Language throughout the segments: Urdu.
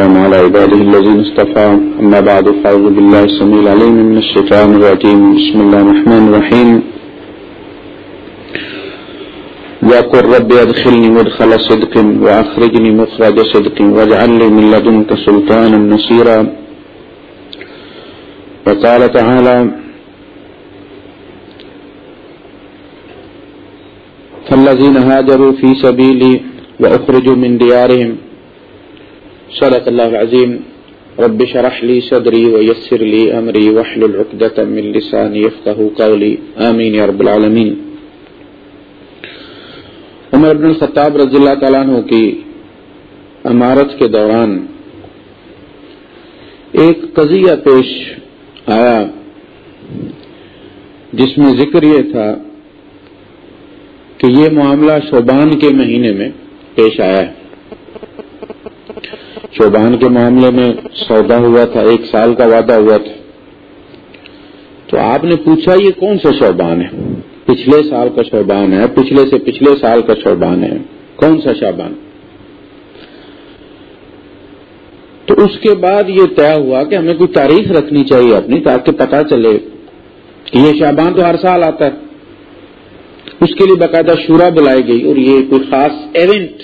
والسلام على عباده الذين اصطفى. أما بعد، فأعوذ بالله السميع العليم من الشيطان الرجيم. بسم الله الرحمن الرحيم. وقل رب أدخلني مدخل صدق وأخرجني مخرج صدق واجعل لي من لدنك سلطانا نصيرا. وقال تعالى فالذين هاجروا في سبيلي وأخرجوا من ديارهم صدق الله العظيم رب شرح لي صدري ويسر لي أمري واحلل عقدة من لساني يفقه قولي آمين يا رب العالمين عمر بن الخطاب رضی اللہ تعالیٰ عنہ کی امارت کے دوران ایک قضیہ پیش آیا جس میں ذکر یہ تھا کہ یہ معاملہ شوبان کے مہینے میں پیش آیا ہے۔ شوبان کے معاملے میں سودا ہوا تھا، ایک سال کا وعدہ ہوا تھا۔ تو آپ نے پوچھا، یہ کون سا شوبان ہے پچھلے سال کا شوبان ہے، پچھلے سے پچھلے سال کا شوبان ہے۔ کون سا شابان تو اس کے بعد یہ طے ہوا کہ ہمیں کوئی تاریخ رکھنی چاہیے اپنی، تاکہ پتا چلے کہ یہ شابان تو ہر سال آتا ہے۔ اس کے لیے باقاعدہ شورا بلائی گئی اور یہ کوئی خاص ایونٹ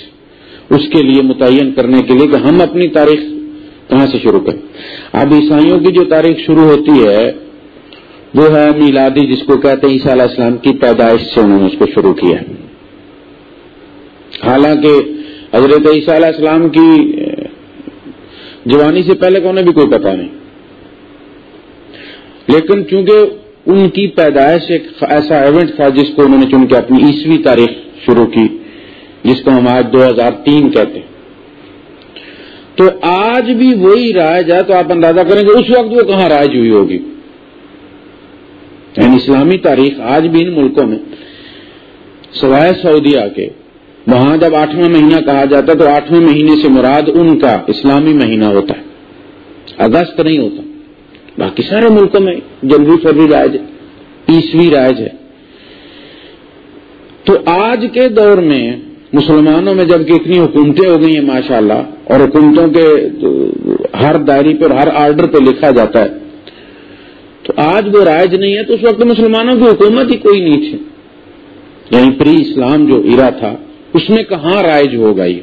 اس کے لیے متعین کرنے کے لیے کہ ہم اپنی تاریخ کہاں سے شروع کریں۔ اب عیسائیوں کی جو تاریخ شروع ہوتی ہے، وہ ہے میلادی، جس کو کہتے ہیں عیسیٰ علیہ السلام کی پیدائش سے انہوں نے اس کو شروع کیا حالانکہ حضرت عیسیٰ علیہ السلام کی جوانی سے پہلے کو انہیں بھی کوئی پتا نہیں۔ لیکن چونکہ ان کی پیدائش ایک ایسا ایونٹ تھا جس کو انہوں نے چن کے اپنی عیسوی تاریخ شروع کی جس کو ہم آج دو ہزار تین کہتے ہیں۔ تو آج بھی وہی رائج ہے تو آپ اندازہ کریں گے اس وقت وہ کہاں رائج ہوئی ہوگی۔ یعنی اسلامی تاریخ آج بھی ان ملکوں میں سوائے سعودیہ کے، وہاں جب آٹھواں مہینہ کہا جاتا ہے تو آٹھویں مہینے سے مراد ان کا اسلامی مہینہ ہوتا ہے۔ اگست نہیں ہوتا۔ باقی سارے ملکوں میں جنوبی فروری رائج عیسوی رائج ہے۔ تو آج کے دور میں مسلمانوں میں جبکہ اتنی حکومتیں ہو گئی ہیں ماشاء اللہ اور حکومتوں کے ہر دائری پر، ہر آرڈر پہ لکھا جاتا ہے، تو آج وہ رائج نہیں ہے، تو اس وقت مسلمانوں کی حکومت ہی کوئی نہیں تھی۔ یعنی پری اسلام جو ایرا تھا، اس میں کہاں رائج ہوگا یہ؟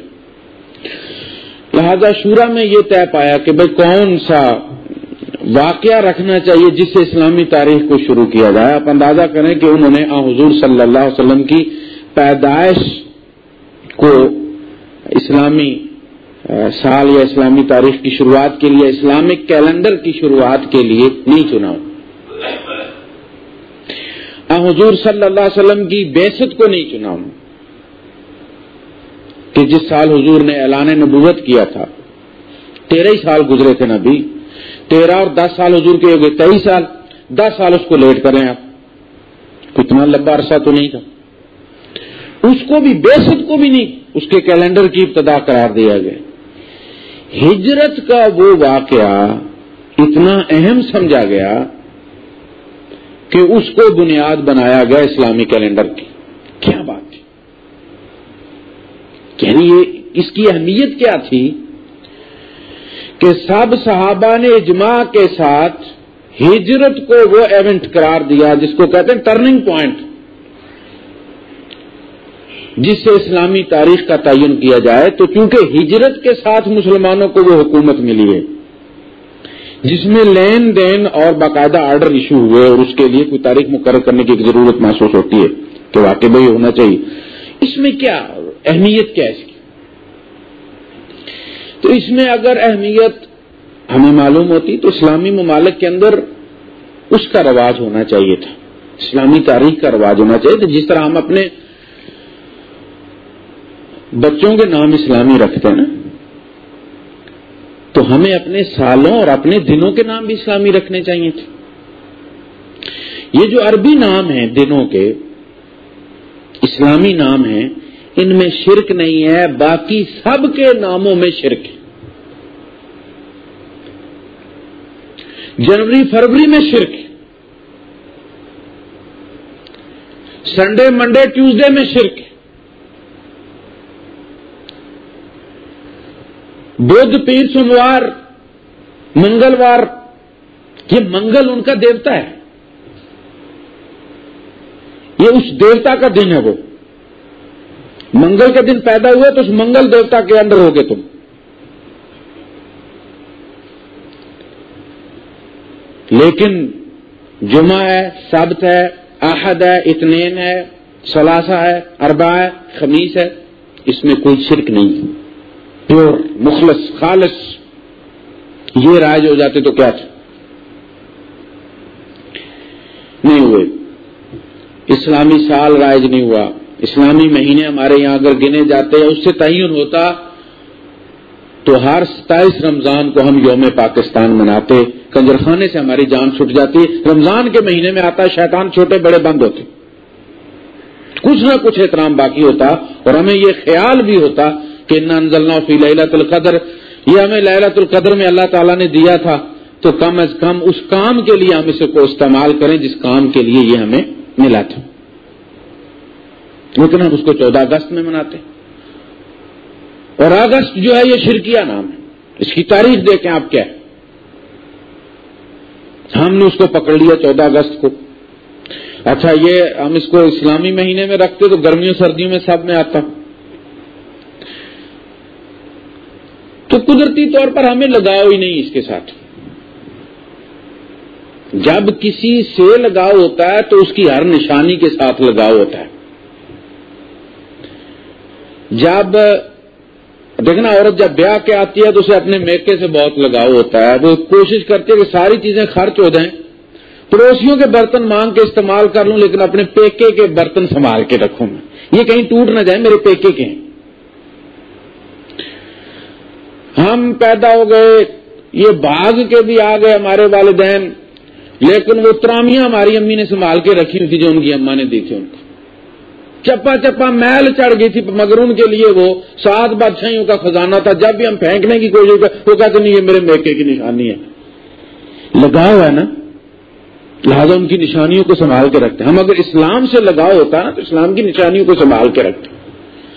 لہذا شورا میں یہ طے پایا کہ بھائی کون سا واقعہ رکھنا چاہیے جس سے اسلامی تاریخ کو شروع کیا جائے۔ آپ اندازہ کریں کہ انہوں نے حضور صلی اللہ علیہ وسلم کی پیدائش کو اسلامی سال یا اسلامی تاریخ کی شروعات کے لیے، اسلامک کیلنڈر کی شروعات کے لیے نہیں چنا حضور صلی اللہ علیہ وسلم کی بیست کو نہیں چنا ہوں کہ جس سال حضور نے اعلان نبوت کیا تھا، تیرہ ہی سال گزرے تھے نبی۔ تیرہ اور دس سال حضور کے ہو گئے، تیئیس سال، دس سال اس کو لیٹ کریں آپ۔ اتنا لمبا عرصہ تو نہیں تھا۔ اس کو بھی بیست کو بھی نہیں، اس کے کیلنڈر کی ابتدا قرار دیا گیا۔ ہجرت کا وہ واقعہ اتنا اہم سمجھا گیا کہ اس کو بنیاد بنایا گیا اسلامی کیلنڈر کی۔ کیا بات یعنی یہ اس کی اہمیت کیا تھی؟ کہ سب صحابہ نے اجماع کے ساتھ ہجرت کو وہ ایونٹ قرار دیا جس کو کہتے ہیں ٹرننگ پوائنٹ جس سے اسلامی تاریخ کا تعین کیا جائے تو چونکہ ہجرت کے ساتھ مسلمانوں کو وہ حکومت ملی ہے، جس میں لین دین اور باقاعدہ آرڈر ایشو ہوئے اور اس کے لیے کوئی تاریخ مقرر کرنے کی ضرورت محسوس ہوتی ہے کہ واقعی بھائی ہونا چاہیے۔ اس میں کیا اہمیت کیا ہے اس کی؟ تو اس میں اگر اہمیت ہمیں معلوم ہوتی تو اسلامی ممالک کے اندر اس کا رواج ہونا چاہیے تھا۔ اسلامی تاریخ کا رواج ہونا چاہیے تھا، جس طرح ہم اپنے بچوں کے نام اسلامی رکھتے ہیں نا، تو ہمیں اپنے سالوں اور اپنے دنوں کے نام بھی اسلامی رکھنے چاہیے۔ تھے یہ جو عربی نام ہیں دنوں کے، اسلامی نام ہیں، ان میں شرک نہیں ہے، باقی سب کے ناموں میں شرک ہے۔ جنوری فروری میں شرک ہے۔ سنڈے، منڈے، ٹیوزڈے میں شرک ہے۔ بدھ پیر سوموار، منگلوار، یہ منگل ان کا دیوتا ہے۔ یہ اس دیوتا کا دن ہے وہ۔ منگل کے دن پیدا ہوئے تو اس منگل دیوتا کے اندر ہوگے تم۔ لیکن جمعہ ہے، سبت ہے، احد ہے، اتنین ہے سلاسا ہے اربا ہے، خمیس ہے، اس میں کوئی شرک نہیں۔ پیور مخلص، خالص، یہ رائج ہو جاتے تو کیا تھا نہیں ہوئے۔ اسلامی سال رائج نہیں ہوا۔ اسلامی مہینے ہمارے یہاں اگر گنے جاتے ہیں اس سے تعین ہوتا، تو ہر ستائیس رمضان کو ہم یوم پاکستان مناتے۔ کنجرخانے سے ہماری جان چھٹ جاتی۔ رمضان کے مہینے میں آتا، شیطان چھوٹے بڑے بند ہوتے۔ کچھ نہ کچھ احترام باقی ہوتا اور ہمیں یہ خیال بھی ہوتا کہ انزلنا فی للت القدر، یہ ہمیں للت القدر میں اللہ تعالیٰ نے دیا تھا، تو کم از کم اس کام کے لیے ہم اسے کو استعمال کریں جس کام کے لیے یہ ہمیں ملا تھا۔ لیکن ہم اس کو چودہ اگست میں مناتے۔ اور اگست جو ہے یہ شرکیہ نام ہے۔ اس کی تاریخ دیکھیں آپ کیا ہے۔ ہم نے اس کو پکڑ لیا چودہ اگست کو۔ اچھا یہ ہم اس کو اسلامی مہینے میں رکھتے تو گرمیوں سردیوں میں سب میں آتا۔ ہوں تو قدرتی طور پر ہمیں لگاؤ ہی نہیں اس کے ساتھ۔ جب کسی سے لگاؤ ہوتا ہے تو اس کی ہر نشانی کے ساتھ لگاؤ ہوتا ہے۔ جب دیکھنا عورت جب بیاہ کے آتی ہے تو اسے اپنے میکے سے بہت لگاؤ ہوتا ہے۔ وہ کوشش کرتی ہے کہ ساری چیزیں خرچ ہو جائیں۔ پڑوسیوں کے برتن مانگ کے استعمال کر لوں، لیکن اپنے پیکے کے برتن سنبھال کے رکھوں میں۔ یہ کہیں ٹوٹ نہ جائے، میرے پیکے کے ہیں۔ ہم پیدا ہو گئے، یہ باغ کے بھی آ گئے ہمارے والدین، لیکن وہ ترامیاں ہماری امی نے سنبھال کے رکھی ہوئی تھی جو ان کی اما نے دیکھی ان کو۔ چپا چپا میل چڑھ گئی تھی، مگر ان کے لیے وہ سات بادشاہیوں کا خزانہ تھا۔ جب بھی ہم پھینکنے کی کوشش کر وہ کہتے نہیں، یہ میرے میکے کی نشانی ہے۔ لگاؤ ہے نا؟ لہٰذا ان کی نشانیوں کو سنبھال کے رکھتے ہیں۔ ہم اگر اسلام سے لگاؤ ہوتا نا، تو اسلام کی نشانیوں کو سنبھال کے رکھتے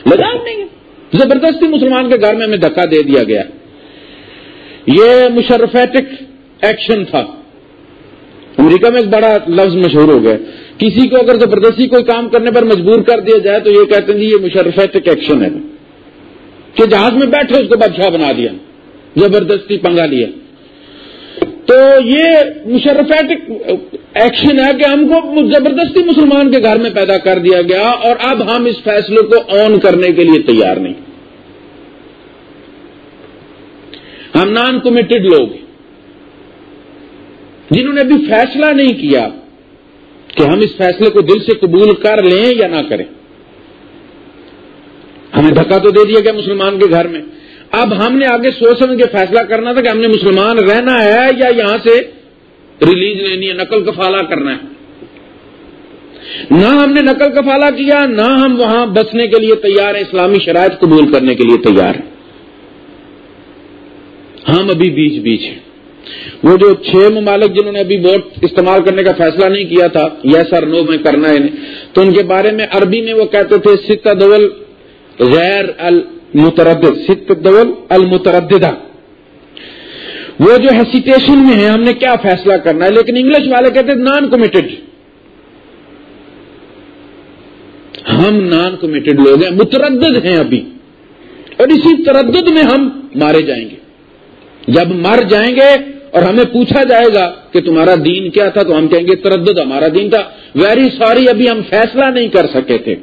لگاؤ نہیں زبردستی مسلمان کے گھر میں ہمیں دھکا دے دیا گیا۔ یہ مشرفیٹک ایکشن تھا۔ امریکہ میں ایک بڑا لفظ مشہور ہو گیا۔ کسی کو اگر زبردستی کوئی کام کرنے پر مجبور کر دیا جائے تو یہ کہتے ہیں جی یہ مشرفیٹک ایکشن ہے۔ کہ جہاز میں بیٹھے اس کو بادشاہ بنا دیا۔ زبردستی پنگا لیا۔ تو یہ مشرفیٹک ایکشن ہے کہ ہم کو زبردستی مسلمان کے گھر میں پیدا کر دیا گیا اور اب ہم اس فیصلے کو آن کرنے کے لیے تیار نہیں۔ ہم نان کمیٹڈ لوگ جنہوں نے ابھی فیصلہ نہیں کیا کہ ہم اس فیصلے کو دل سے قبول کر لیں یا نہ کریں۔ ہمیں دھکا تو دے دیا گیا مسلمان کے گھر میں۔ اب ہم نے آگے سوچ سمجھ کے فیصلہ کرنا تھا کہ ہم نے مسلمان رہنا ہے یا یہاں سے ریلیز لینی ہے، نقل کفالہ کرنا ہے۔ نہ ہم نے نقل کفالہ کیا، نہ ہم وہاں بسنے کے لیے تیار ہیں، اسلامی شرائط قبول کرنے کے لیے تیار ہیں۔ ہم ابھی بیچ بیچ ہیں۔ وہ جو چھ ممالک جنہوں نے ابھی ووٹ استعمال کرنے کا فیصلہ نہیں کیا تھا، یس اور نو میں کرنا ہے۔ تو ان کے بارے میں عربی میں وہ کہتے تھے ست دول غیر المتردد ست دول المترددہ۔ وہ جو ہیسیٹیشن میں ہے ہم نے کیا فیصلہ کرنا ہے؟ لیکن انگلش والے کہتے ہیں نان کمیٹڈ ہم نان کمیٹڈ لوگ ہیں، متردد ہیں ابھی۔ اور اسی تردد میں ہم مارے جائیں گے۔ جب مر جائیں گے اور ہمیں پوچھا جائے گا کہ تمہارا دین کیا تھا، تو ہم کہیں گے تردد ہمارا دین تھا۔ ویری سوری ابھی ہم فیصلہ نہیں کر سکے تھے۔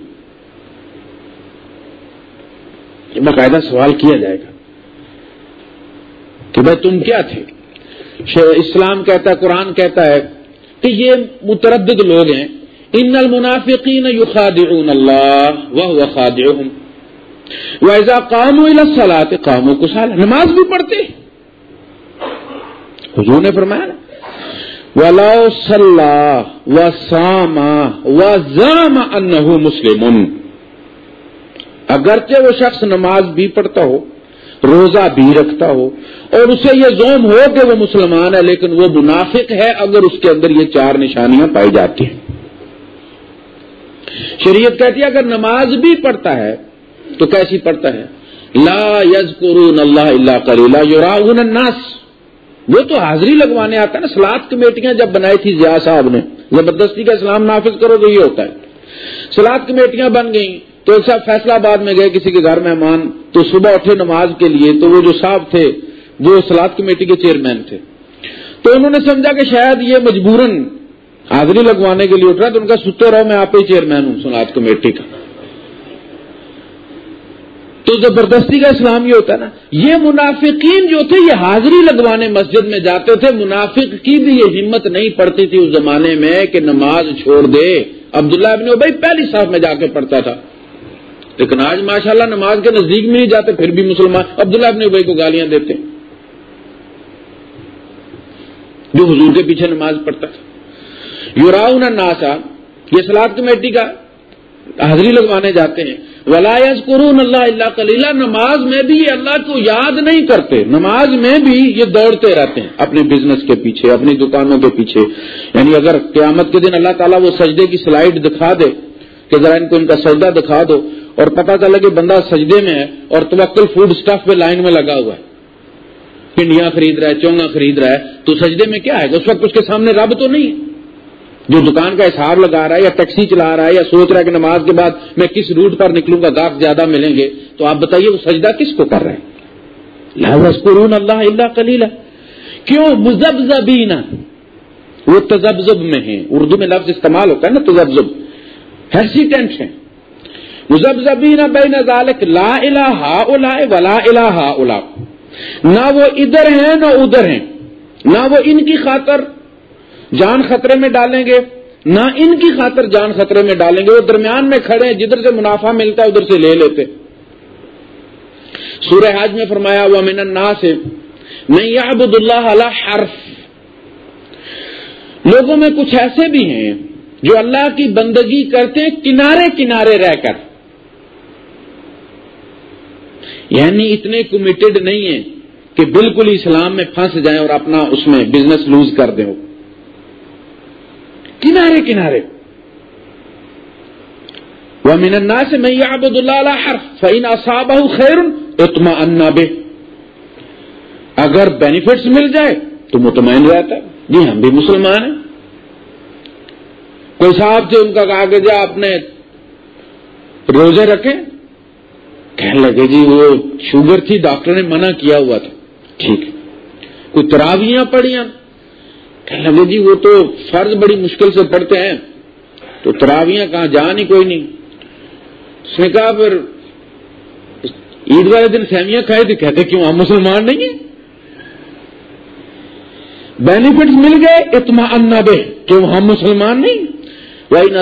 باقاعدہ سوال کیا جائے گا کہ بھائی تم کیا تھے؟ اسلام کہتا ہے، قرآن کہتا ہے کہ یہ متردد لوگ ہیں۔ ان المنافقین یخادعون اللہ وہ خادعهم۔ واذا قاموا الى الصلاه قاموا كسالى۔ نماز بھی پڑھتے۔ حضور نے فرمایا نا ولاؤ صلاح و ساما و ان مسلم۔ اگرچہ وہ شخص نماز بھی پڑھتا ہو، روزہ بھی رکھتا ہو، اور اسے یہ زوم ہو کہ وہ مسلمان ہے، لیکن وہ منافق ہے اگر اس کے اندر یہ چار نشانیاں پائی جاتی ہیں۔ شریعت کہتی ہے، اگر نماز بھی پڑھتا ہے تو کیسی پڑھتا ہے؟ لا یز قرون اللہ اللہ کلیلہ یوراون الناس۔ وہ تو حاضری لگوانے آتا ہے نا، سلاد کمیٹیاں جب بنائی تھی ضیاء صاحب نے، زبردستی کا اسلام نافذ کرو تو یہ ہوتا ہے۔ سلاد کمیٹیاں بن گئیں۔ تو ایک صاحب فیصلہ آباد میں گئے کسی کے گھر مہمان، تو صبح اٹھے نماز کے لیے، تو وہ جو صاحب تھے، وہ سلاد کمیٹی کے چیئرمین تھے۔ تو انہوں نے سمجھا کہ شاید یہ مجبوراً حاضری لگوانے کے لیے اٹھ رہا تو ان کا ستے رہو، میں آپ ہی چیئرمین ہوں، سلاد کمیٹی کا۔ تو زبردستی کا اسلام یہ ہوتا ہے نا، یہ منافقین جو تھے، یہ حاضری لگوانے مسجد میں جاتے تھے، منافق کی بھی یہ ہمت نہیں پڑتی تھی اس زمانے میں کہ نماز چھوڑ دے۔ عبداللہ ابن ابئی پہلی صاحب میں جا کے پڑھتا تھا۔ لیکن آج ماشاءاللہ نماز کے نزدیک میں ہی جاتے، پھر بھی مسلمان عبداللہ ابن ابئی کو گالیاں دیتے۔ جو حضور کے پیچھے نماز پڑھتا تھا۔ یوراؤن ناسا یہ سلاد کمیٹی کا حاضری لگوانے جاتے ہیں۔ ولایز قرون اللہ اللہ کلیلہ نماز میں بھی یہ اللہ کو یاد نہیں کرتے۔ نماز میں بھی یہ دوڑتے رہتے ہیں اپنے بزنس کے پیچھے، اپنی دکانوں کے پیچھے۔ یعنی اگر قیامت کے دن اللہ تعالیٰ وہ سجدے کی سلائڈ دکھا دے، کہ ذرا ان کو ان کا سجدہ دکھا دو اور پتہ چلے کہ بندہ سجدے میں ہے اور توکل فوڈ اسٹاف پہ لائن میں لگا ہوا ہے۔ پنڈیاں خرید رہا ہے چونگا خرید رہا ہے، تو سجدے میں کیا ہے؟ اس وقت اس کے سامنے رب تو نہیں۔ ہے جو دکان کا حساب لگا رہا ہے یا ٹیکسی چلا رہا ہے یا سوچ رہا ہے کہ نماز کے بعد میں کس روٹ پر نکلوں گا، گاہک زیادہ ملیں گے، تو آپ بتائیے وہ سجدہ کس کو کر رہے ہیں؟ اللہ اللہ کلیلہ کیوں؟ مزبزبین وہ تزبزب میں ہیں۔ اردو میں لفظ استعمال ہوتا ہے نا تزبزب ہیسیٹینٹ ہیں۔ مزب زبین بے لا الہ الا ولا الہ الا نہ وہ ادھر ہیں، نہ ادھر ہیں۔ نہ وہ ان کی خاطر جان خطرے میں ڈالیں گے، نہ ان کی خاطر جان خطرے میں ڈالیں گے۔ وہ درمیان میں کھڑے ہیں، جدھر سے منافع ملتا ہے، ادھر سے لے لیتے۔ سورہ حاج میں فرمایا ہوا من نا سے نہیں اللہ علیہ حرف۔ لوگوں میں کچھ ایسے بھی ہیں جو اللہ کی بندگی کرتے ہیں، کنارے کنارے رہ کر۔ یعنی اتنے کمیٹڈ نہیں ہیں کہ بالکل اسلام میں پھنس جائیں اور اپنا اس میں بزنس لوز کر دیں کنارے کنارے۔ وہ مینا سے میں آبد اللہ فعین اصاب خیر اتما انا بے اگر بینیفٹس مل جائے تو مطمئن رہتا ہے۔ جی ہم بھی مسلمان ہیں۔ کوئی صاحب تھے ان کا کہا کہ جی جا اپنے روزے رکھیں کہنے لگے جی وہ شوگر تھی، ڈاکٹر نے منع کیا ہوا تھا۔ ٹھیک کوئی تراویاں پڑیاں کہنے لگے جی وہ تو فرض بڑی مشکل سے پڑھتے ہیں۔ تو تراویاں کہاں، جان ہی کوئی نہیں۔ اس نے کہا، پھر عید والے دن سیمیاں کھائے تھے۔ کہتے، کیوں، ہم مسلمان نہیں ہیں؟ بینیفٹ مل گئے اتما انا بے کیوں، ہم مسلمان نہیں؟ وہی نہ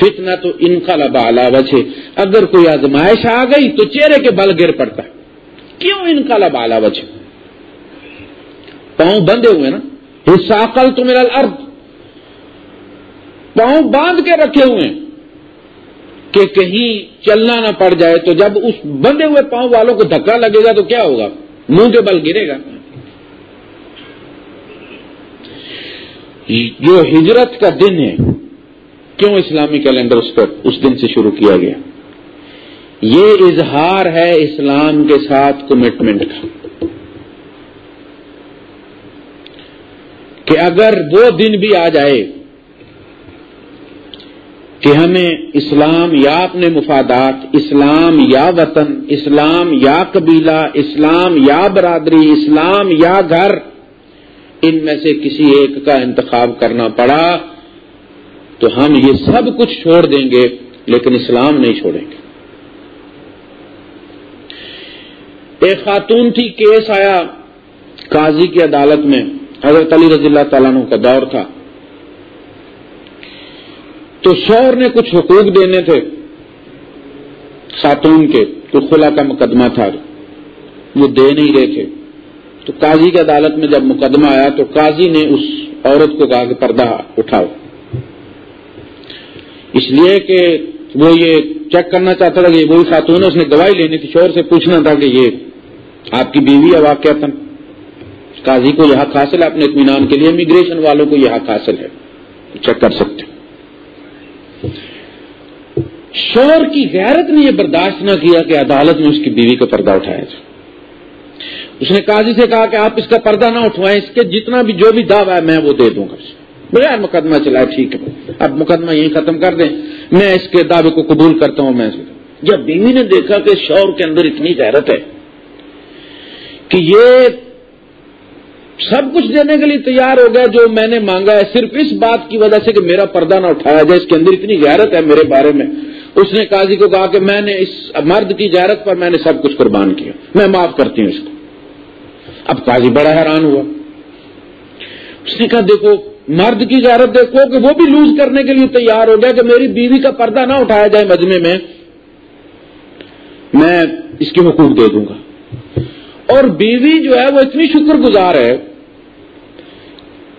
سابت فتنا تو ان کا لبا وجہ۔ اگر کوئی آزمائش آ گئی تو چہرے کے بل گر پڑتا۔ کیوں ان کا لبا وجہ؟ پاؤں بندھے ہوئے نا۔ حصہ عقل تو میرا الارض۔ پاؤں باندھ کے رکھے ہوئے کہ کہیں چلنا نہ پڑ جائے تو جب اس بندے ہوئے پاؤں والوں کو دھکا لگے گا تو کیا ہوگا؟ منہ کے بل گرے گا۔ جو ہجرت کا دن ہے کیوں اسلامی کیلنڈر اس پر اس دن سے شروع کیا گیا؟ یہ اظہار ہے اسلام کے ساتھ کمٹمنٹ کا۔ کہ اگر وہ دن بھی آ جائے کہ ہمیں اسلام یا اپنے مفادات، اسلام یا وطن، اسلام یا قبیلہ، اسلام یا برادری، اسلام یا گھر، ان میں سے کسی ایک کا انتخاب کرنا پڑا۔ تو ہم یہ سب کچھ چھوڑ دیں گے، لیکن اسلام نہیں چھوڑیں گے۔ ایک خاتون تھی، کیس آیا قاضی کی عدالت میں، حضرت علی رضی اللہ تعالیٰ عنہ کا دور تھا۔ تو شور نے کچھ حقوق دینے تھے، خاتون کے، تو خلا کا مقدمہ تھا۔ وہ دے نہیں رہے تھے۔ تو قاضی کی عدالت میں جب مقدمہ آیا، تو قاضی نے اس عورت کو کہا کہ پردہ اٹھاؤ اس لیے کہ وہ یہ چیک کرنا چاہتا تھا کہ وہی خاتون ہے، اس نے دوائی لینی تھی شور سے پوچھنا تھا کہ یہ آپ کی بیوی ہے واقع تھا قاضی کو یہ حق حاصل ہے، اپنے اطمینان کے لیے امیگریشن والوں کو یہ حق حاصل ہے۔ چیک کر سکتے شور کی غیرت نے یہ برداشت نہ کیا کہ عدالت میں اس کی بیوی کا پردہ اٹھایا جائے اس نے قاضی سے کہا کہ آپ اس کا پردہ نہ اٹھوائیں، اس کے جتنا بھی جو بھی دعویٰ ہے، میں وہ دے دوں گا۔ بغیر مقدمہ چلائے ٹھیک ہے۔ اب مقدمہ یہی ختم کر دیں۔ میں اس کے دعوے کو قبول کرتا ہوں، میں جب بیوی نے دیکھا کہ شور کے اندر اتنی غیرت ہے کہ یہ سب کچھ دینے کے لیے تیار ہو گیا، جو میں نے مانگا ہے، صرف اس بات کی وجہ سے کہ میرا پردہ نہ اٹھایا جائے، اس کے اندر اتنی غیرت ہے میرے بارے میں۔ اس نے قاضی کو کہا کہ میں نے اس مرد کی غیرت پر میں نے سب کچھ قربان کیا۔ میں معاف کرتی ہوں اس کو۔ اب قاضی بڑا حیران ہوا۔ اس نے کہا، دیکھو مرد کی غیرت دیکھو کہ وہ بھی لوز کرنے کے لیے تیار ہو گیا کہ میری بیوی کا پردہ نہ اٹھایا جائے مجمے میں میں اس کے حقوق دے دوں گا۔ اور بیوی جو ہے وہ اتنی شکر گزار ہے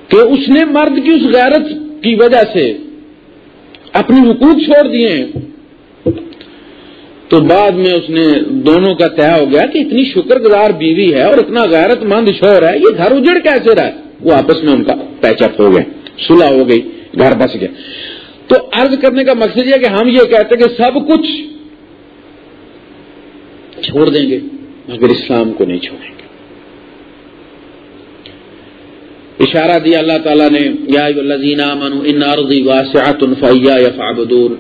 کہ اس نے مرد کی اس غیرت کی وجہ سے اپنے حقوق چھوڑ دیے۔ ہیں تو بعد میں اس نے دونوں کا طے ہو گیا کہ اتنی شکر گزار بیوی ہے اور اتنا غیرت مند شور ہے، یہ گھر اجڑ کیسے رہا ہے؟ وہ آپس میں ان کا پیچ ہو گئے سلح ہو گئی، گھر بس گیا۔ تو عرض کرنے کا مقصد یہ کہ ہم یہ کہتے کہ سب کچھ چھوڑ دیں گے، مگر اسلام کو نہیں چھوڑیں گے۔ اشارہ دیا اللہ تعالیٰ نے، یا منو ان عرضی واسعت فیا یا فابدور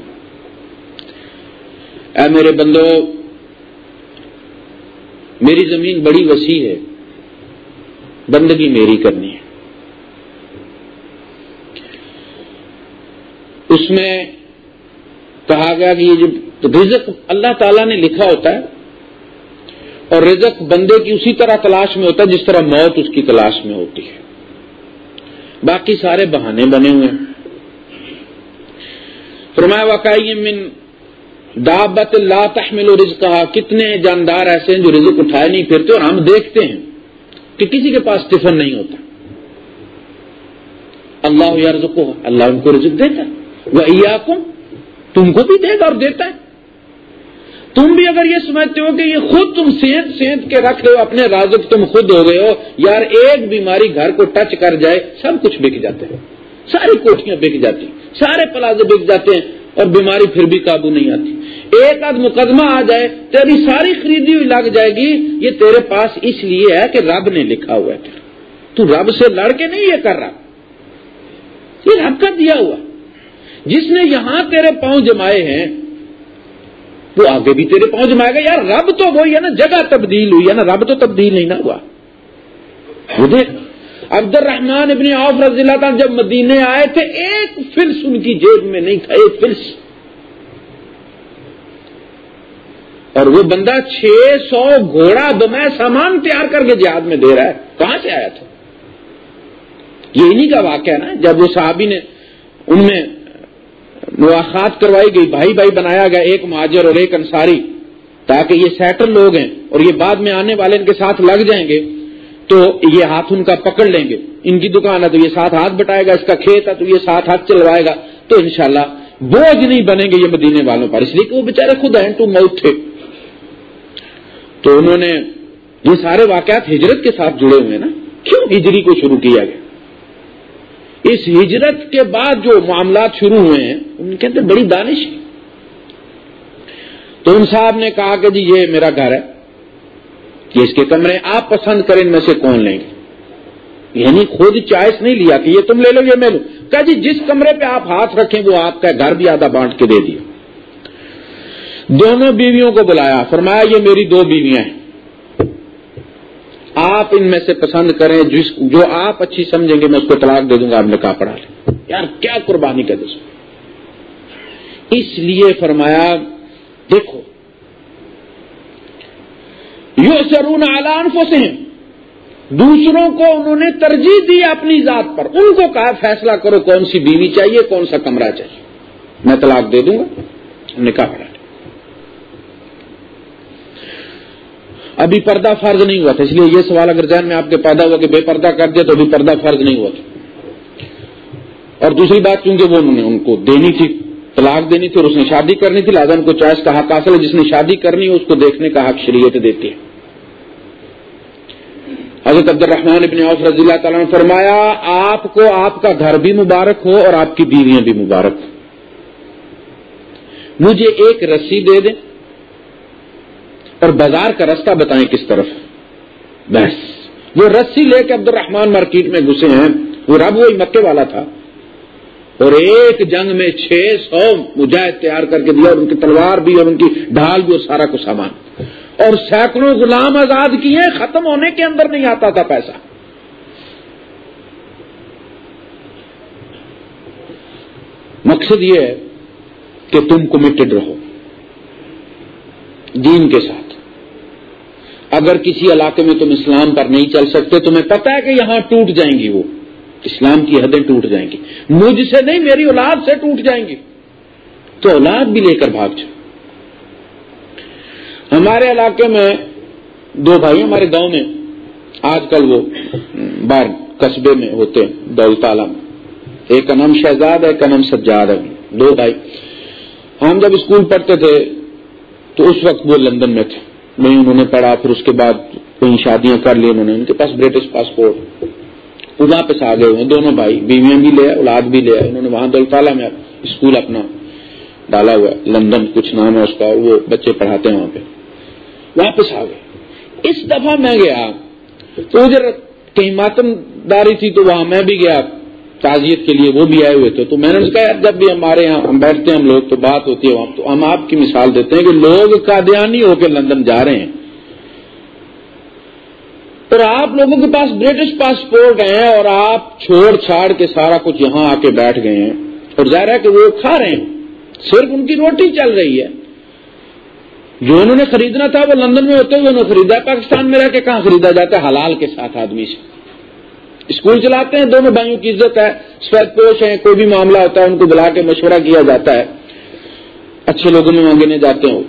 اے میرے بندو، میری زمین بڑی وسیع ہے، بندگی میری کرنی ہے اس میں کہا گیا کہ یہ جو رزق اللہ تعالیٰ نے لکھا ہوتا ہے اور رزق بندے کی اسی طرح تلاش میں ہوتا ہے جس طرح موت اس کی تلاش میں ہوتی ہے۔ باقی سارے بہانے بنے ہوئے ہیں۔ فرمایا واقعی من دابت لا تحمل رزق کتنے جاندار ایسے ہیں جو رزق اٹھائے نہیں پھرتے اور ہم دیکھتے ہیں کہ کسی کے پاس ٹفن نہیں ہوتا۔ اللہ یا رزق اللہ ان کو رزق دیتا وہ تم کو بھی دے گا اور دیتا ہے۔ تم بھی اگر یہ سمجھتے ہو کہ یہ خود تم سینت سینت کے رکھ رہے ہو، اپنے رازق تم خود ہو گئے ہو، یار ایک بیماری گھر کو ٹچ کر جائے، سب کچھ بک جاتے ہیں۔ ساری کوٹیاں بک جاتی سارے پلازے بک جاتے ہیں اور بیماری پھر بھی قابو نہیں آتی۔ ایک آدھ مقدمہ آ جائے، تیری ساری خریدی ہوئی لگ جائے گی، یہ تیرے پاس اس لیے ہے کہ رب نے لکھا ہوا ہے۔ تو رب سے لڑ کے نہیں یہ کر رہا۔ یہ رب کا دیا ہوا۔ جس نے یہاں تیرے پاؤں جمائے ہیں وہ آگے بھی تیرے پہنچ میں گا۔ یار، رب تو وہی ہے نا، جگہ تبدیل ہوئی ہے نا، رب تو تبدیل نہیں نہ ہوا۔ دیکھ عبد الرحمان ابن عوف رضی اللہ تعالیٰ جب مدینے آئے تھے، ایک فلس ان کی جیب میں نہیں تھا، ایک فلس۔ اور وہ بندہ چھ سو گھوڑا دمے سامان تیار کر کے جہاد میں دے رہا ہے۔ کہاں سے آیا تھا؟ یہ انہیں کا واقعہ نا، جب وہ صحابی نے ان میں مواخات کروائی گئی، بھائی بھائی بنایا گیا ایک مہاجر اور ایک انصاری، تاکہ یہ سیٹل لوگ ہیں اور یہ بعد میں آنے والے ان کے ساتھ لگ جائیں گے، تو یہ ہاتھ ان کا پکڑ لیں گے۔ ان کی دکان ہے تو یہ ساتھ ہاتھ بٹائے گا، اس کا کھیت ہے تو یہ ساتھ ہاتھ چلوائے گا۔ تو انشاءاللہ بوجھ نہیں بنیں گے یہ مدینے والوں پر، اس لیے کہ وہ بےچارے خود ہیں ٹو موت تھے۔ تو انہوں نے یہ سارے واقعات ہجرت کے ساتھ جڑے ہوئے نا۔ کیوں ہجری کو شروع کیا گیا؟ اس ہجرت کے بعد جو معاملات شروع ہوئے ہیں، ان کے اندر بڑی دانش ہے۔ تو ان صاحب نے کہا کہ جی یہ میرا گھر ہے۔ کہ اس کے کمرے، آپ پسند کریں، ان میں سے کون لیں گے؟ یعنی خود چوائس نہیں لیا کہ یہ تم لے لو، یہ میں لوں۔ کہا جی جس کمرے پہ آپ ہاتھ رکھیں، وہ آپ کا گھر بھی آدھا بانٹ کے دے دیا۔ دونوں بیویوں کو بلایا، فرمایا، یہ میری دو بیویاں ہیں۔ آپ ان میں سے پسند کریں، جس جو آپ اچھی سمجھیں گے، میں اس کو طلاق دے دوں گا، آپ نے کہا پڑھا لیں یار، کیا قربانی کا دس؟ اس لیے فرمایا، دیکھو یو سرون اعلان سے دوسروں کو انہوں نے ترجیح دی اپنی ذات پر۔ ان کو کہا، فیصلہ کرو کون سی بیوی چاہیے، کون سا کمرہ چاہیے۔ میں طلاق دے دوں گا۔ نے کہا، پڑھا ابھی پردہ فرض نہیں ہوا تھا، اس لیے یہ سوال اگر ذہن میں آپ کے پیدا ہوا کہ بے پردہ کر دیا تو ابھی پردہ فرض نہیں ہوا تھا۔ اور دوسری بات کیونکہ وہ انہوں نے ان کو دینی تھی، طلاق دینی تھی اور اس نے شادی کرنی تھی لہٰذا ان کو چوائس کا حق حاصل ہے، جس نے شادی کرنی ہے، اس کو دیکھنے کا حق شریعت دیتی ہے۔ حضرت عبد الرحمان ابن عوف رضی اللہ تعالیٰ نے فرمایا، آپ کو آپ کا گھر بھی مبارک ہو اور آپ کی بیویاں بھی مبارک ہو مجھے ایک رسی دے دیں۔ اور بازار کا رستہ بتائیں کس طرف؟ بس۔ وہ رسی لے کے عبد الرحمان مارکیٹ میں گھسے ہیں، وہ رب وہی مکے والا تھا۔ اور ایک جنگ میں چھ سو مجاہد تیار کر کے دیا، اور ان کی تلوار بھی، اور ان کی ڈھال بھی، اور سارا کچھ سامان۔ اور سینکڑوں غلام آزاد کیے ختم ہونے کے اندر نہیں آتا تھا پیسہ۔ مقصد یہ ہے کہ تم کمیٹڈ رہو۔ دین کے ساتھ۔ اگر کسی علاقے میں تم اسلام پر نہیں چل سکتے، تمہیں پتا ہے کہ یہاں ٹوٹ جائیں گی وہ۔ اسلام کی حدیں ٹوٹ جائیں گی۔ مجھ سے نہیں، میری اولاد سے ٹوٹ جائیں گی۔ تو اولاد بھی لے کر بھاگ جاؤ۔ ہمارے علاقے میں دو بھائی ہمارے گاؤں میں۔ آج کل وہ بار قصبے میں ہوتے ہیں، دولت عالم۔ ایک کا نام شہزاد ہے ایک کا نام سجاد۔ ہے دو بھائی۔ ہم جب اسکول پڑھتے تھے تو اس وقت وہ لندن میں تھے۔ نہیں انہوں نے پڑھا، پھر اس کے بعد کہیں شادیاں کر لی انہوں نے۔ ان کے پاس برٹش پاسپورٹ وہ واپس آ گئے ہوئے، دونوں بھائی، بیویاں بھی لے اولاد بھی لے انہوں نے وہاں دولتالا میں اسکول اپنا ڈالا ہوا ہے۔ لندن کچھ نام ہے اس کا، وہ بچے پڑھاتے ہیں وہاں پہ۔ واپس آ گئے۔ اس دفعہ میں گیا، تو ادھر کہیں ماتم داری تھی تو وہاں میں بھی گیا۔ تعزیت کے لیے وہ بھی آئے ہوئے تھے۔ تو میں نے کہا جب بھی ہمارے یہاں ہم بیٹھتے ہیں، ہم لوگ تو بات ہوتی ہے وہاں تو ہم آپ کی مثال دیتے ہیں کہ لوگ قادیانی ہو کے لندن جا رہے ہیں۔ اور آپ لوگوں کے پاس برٹش پاسپورٹ ہیں اور آپ چھوڑ چھاڑ کے سارا کچھ یہاں آ کے بیٹھ گئے ہیں۔ اور ظاہر ہے کہ وہ کھا رہے ہیں۔ صرف ان کی روٹی چل رہی ہے۔ جو انہوں نے خریدنا تھا وہ لندن میں ہوتے ہوئے انہوں نے خریدا، پاکستان میں رہ کے کہاں خریدا جاتا ہے؟ حلال کے ساتھ آدمی سے۔ اسکول چلاتے ہیں، دونوں بھائیوں کی عزت ہے، سفید پوش ہیں، کوئی بھی معاملہ ہوتا ہے، ان کو بلا کے مشورہ کیا جاتا ہے۔ اچھے لوگوں میں مانگنے جاتے ہیں